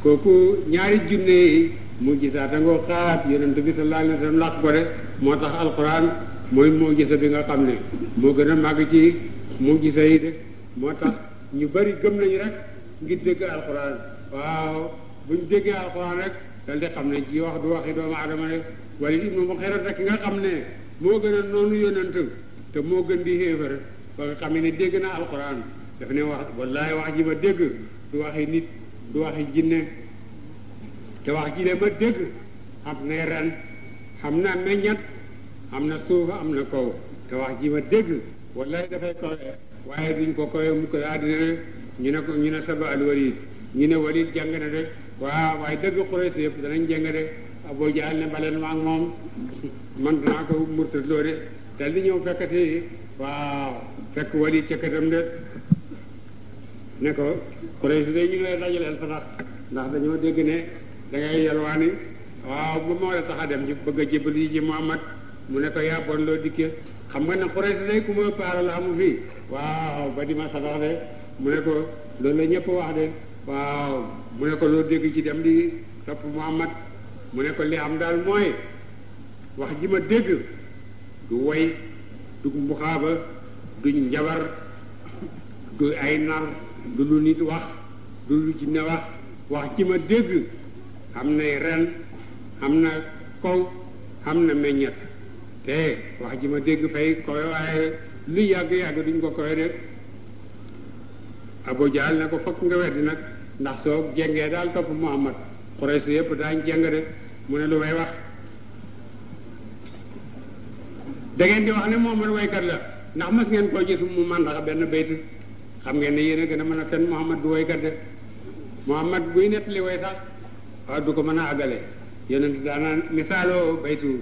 kooku ñaari junne yi mujisa da nga xaat yonent bi sallallahu alayhi wa sallam làq ko de moo tax alquran mooy mujisa bi nga xam ne moo gën a màgg ci mujisa yi de moo tax ñu bari gëm nañu rek ngir dégg alxuraan waaw buñ déggee alxuraan rek dal di xam ne ci wax du waxi doomu aadama rek wala it moom xëy rek nga xam ne moo gën a noonu yonent te moo gën di xéefar ba nga xam ne dégg naa alxuraan daf ne wax wallaay wax ji ma dégg du waxi nit du waxi jinne te wax ji de ma dégg am na ren xam na meññat am na suuf am na kaw te wax ji ma dégg wallaay dafay kawee waaye duñ ko koy mukk daa dina ne ñu ne ko ñu ne saba al walid ñu ne walid jàng na de waaw waaye dëgg Quraysh yëpp danañ jàng de Abu Jahl ne baleen ma ak moom man danaa ko murtat loo de dal di ñëw fekkati waaw fekk walid ca këtam de ne ko Quraysh de ñu ngi lay dajaleel fa tax ndax dañoo dégg ne da ngay yalwaani waaw bu moo la tax a dem ci bëgg a jébal yi ji Muhammad mu ne ko yaa bon loo dikkee xam nga ne Quraysh day ku ma paara la amu fii waaw ba di ma sabax de mu ne ko loolu la ñëpp wax de waaw mu ne ko loo dégg ci dem di topp Muhammad mu ne ko li am daal mooy wax ji ma dégg du woy du mbuxaaba du njabar du ay nar du lu nit wax du lu jinne wax wax ji ma dégg am nay ren am na kaw am na meññet te wax ji ma dégg fay koy waaye lu yàgg yàgg duñ ko koy de Abu Jahl ne ko fokk nga weddi nag ndax soo jengee daal topp Muhammad Quraysh yëpp daañ jeng de mu ne lu may wax da ngeen di wax ne Muhammad waykat la ndax mas ngeen koo gis mu màndax benn bayt xam ngeen ne yéen a gën a mën a fen Muhammad du waykat de Muhammad buy nettali way sax waaw du ko mën a àggale yonent daana misaaloo baytu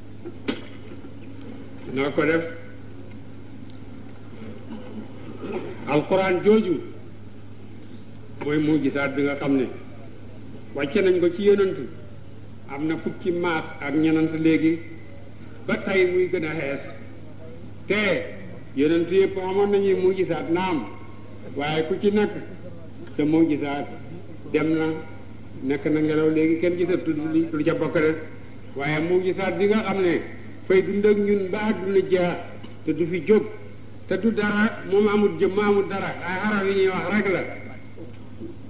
noo ko def alquran jooju mooy mu gisaat bi nga xam ne wàcce nañ ko ci yonent am na fukki maas ak ñenant léegi ba tey muy gën a xees te yonent yëpp amoon nañuy mu gisaat naam waaye ku ci nekk sa mu gisaat dem na nekk na ngelaw léegi kenn gisatul li lu ca bokk rek waaye mu gisaat bi nga xam ne fay dund ak ñun ba àdduna jeex te du fi jóg te du dara moom amul jëmm amul dara ay xaraf yi ñuy wax rek la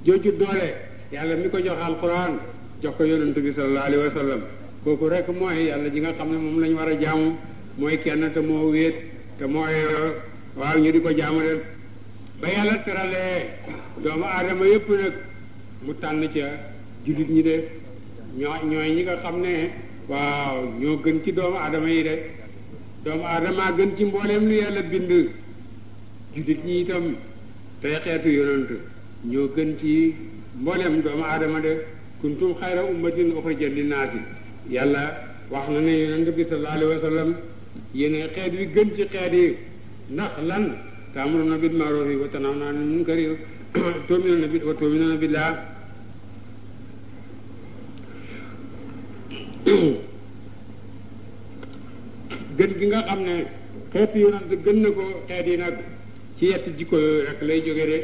jooju doole yàlla mi ko jox alquran jox ko yonent bi sallallahu alayhi wa sallam kooku rek mooy yàlla ji nga xam ne moom lañu war a jaamu mooy kenn te moo wéet te mooy waaw ñu di ko jaamu de ba yàlla teralee doomu aadama yépp nag mu tànn ca jullit ñi de ñoo ñooy ñi nga xam ne waaw ñoo gën ci doomu aadama yi de doomu aadama gën ci mbooleem lu yàlla bind jullit ñi itam tey xeetu yonent ñoo gën ci mbooleem doomu aadama de kuntum xayra ummatin uxrijat linnaasi yàlla wax na ne yonent bi sallallahu alayhi wa sallam yéen xeet wi gën ci xeet yi ndax lan taamuruna bil ma'rufi wa tanhawna anil munkari tu'minuna bi wa tu'minuna billah gën gi nga xam ne xeetu yonent gën na ko xeet yi nag ci yett jikko yooyu rek lay jóge de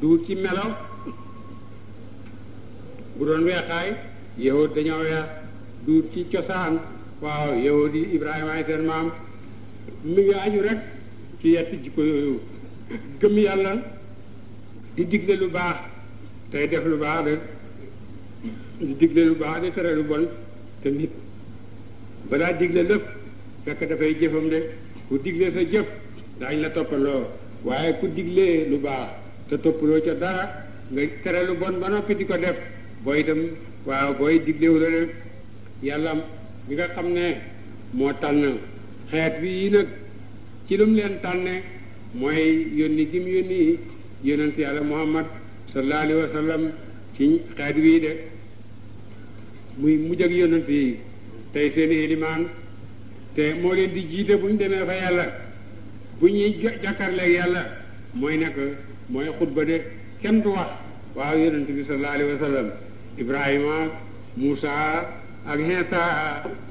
du ci melo bu doon weexaay yahud dañoo weex du ci cosaan waaw yahud yi Ibrahima ay seen maam mi ngi aju rek ci yett jikko yooyu gëm yàlla di digle lu baax tey def lu baax de di digle lu baax de tere lu bon te nit balaa digle lépp fekk dafay jëfam de ku digle sa jëf daañ la toppaloo waaye ku digle lu baax te toppaloo ca dara nga tere lu bon ba noppi di ko def booy dem waaw booy diglewu la de yàlla mi nga xam ne moo tànn xeet wi nag ci lu mu leen tànne mooy yónni gi mu yónni yonent yàlla muhammad sallallahu alayhi wa sallam ci xeet wii de muy mujj ak yonent yi tey seen ilimaan te moo leen di jiite bu ñu demee fa yàlla bu ñuy jàkkaarleeg yàlla mooy nekk mooy xutba de kenn du wax waaw yonent bi sallallahu alayhi wa sallam ibrahima muusa ak Iisa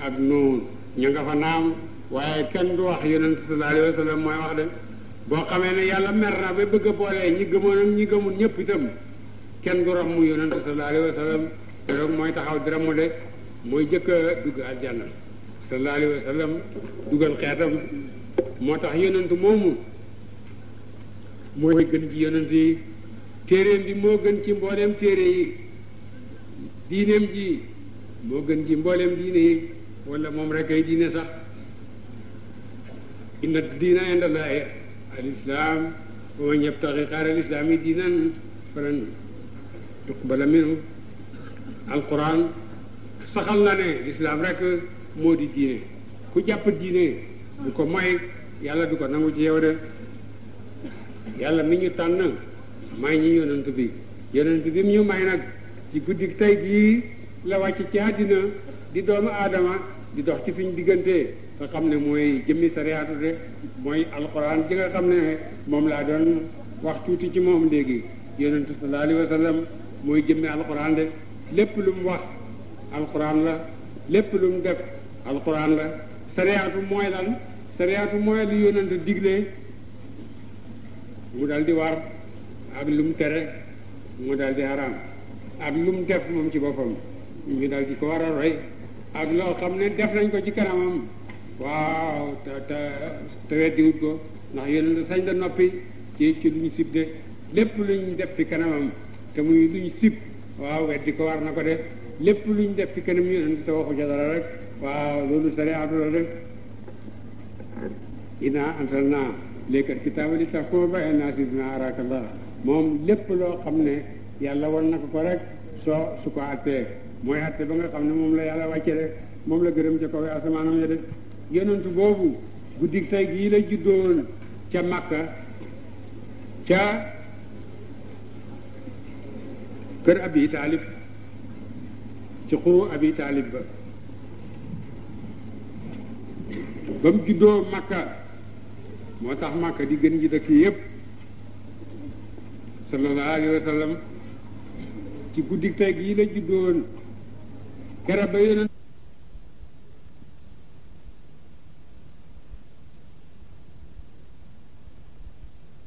ak Nuun ña nga fa naam waaye kenn du wax yonent sallallahu alayhi wa sallam mooy wax de boo xamee ne yàlla mer na ba bëgg a boolee ñi gëmoon ak ñi gëmul ñëpp itam kenn du ramm yonent sallallahu alayhi wa sallam te loolu mooy taxaw di ramm de mooy jëkk a dugg aljanna sallallahu alayhi wa sallam dugal xeetam moo tax yonent moomu mooy gën ci yonent yi téeréem bi moo gën ci mbooleem téere yi diineem ji moo gën ji mbooleem diine yi wala moom rek ay diine sax inna diina inda llahi al islam wa man yabtaxi xaara al islami diinan falan yuqbala minhu alquran saxal na ne lislaam rek moo di diine ku jàpp diine du ko moy yàlla du ko nangu ci yow de yàlla mi ñu tànn may ñi yonent bi yonent bi mu ñu may nag ci guddi tey gii la wàcc ci àddina di doomu aadama di dox ci suñ diggante nga xam ne mooy jëmmi sariyaatu de mooy alquran ji nga xam ne moom laa doon wax tuuti ci moom léegi yonent sallallahu alayhi wa sallam mooy jëmmi alquran de lépp lu mu wax alquran la lépp lu mu def alquran la sariyaatu mooy lan sariyaatu mooy lu yonent digle mu dal di war ak lu mu tere mu daal di haram ak lu mu def moom ci boppam ñu daal di ko war a roy ak loo xam ne def nañ ko ci kanamam waaw te te te weddiwut ko ndax yonent sañ da noppi ci ci lu ñu sib de lépp lu ñu def ci kanamam te muy lu ñu sib waaw weddi ko war na ko de lépp lu ñu def ci kanam yonent te waxu ca dara rek waaw loolu sariya du la rek inna anzalna ilayka alkitaba li tahkuma bayna nasi bima araka Allah moom lépp loo xam ne yàlla wan na ko ko rek soo su ko attee mooy atte ba nga xam ne moom la yàlla wàcce rek moom la gërëm ca kaw asamaanam ya de yonent boobu guddik tey gii la juddoon ca Makka ca kër Abi Taalib ci xuru abi taalib ba ba mu juddoo makka moo tax makka di gën ji dëkk yépp sallallahu alayhi wa sallam ci guddi tey gii la juddoon kere ba yonent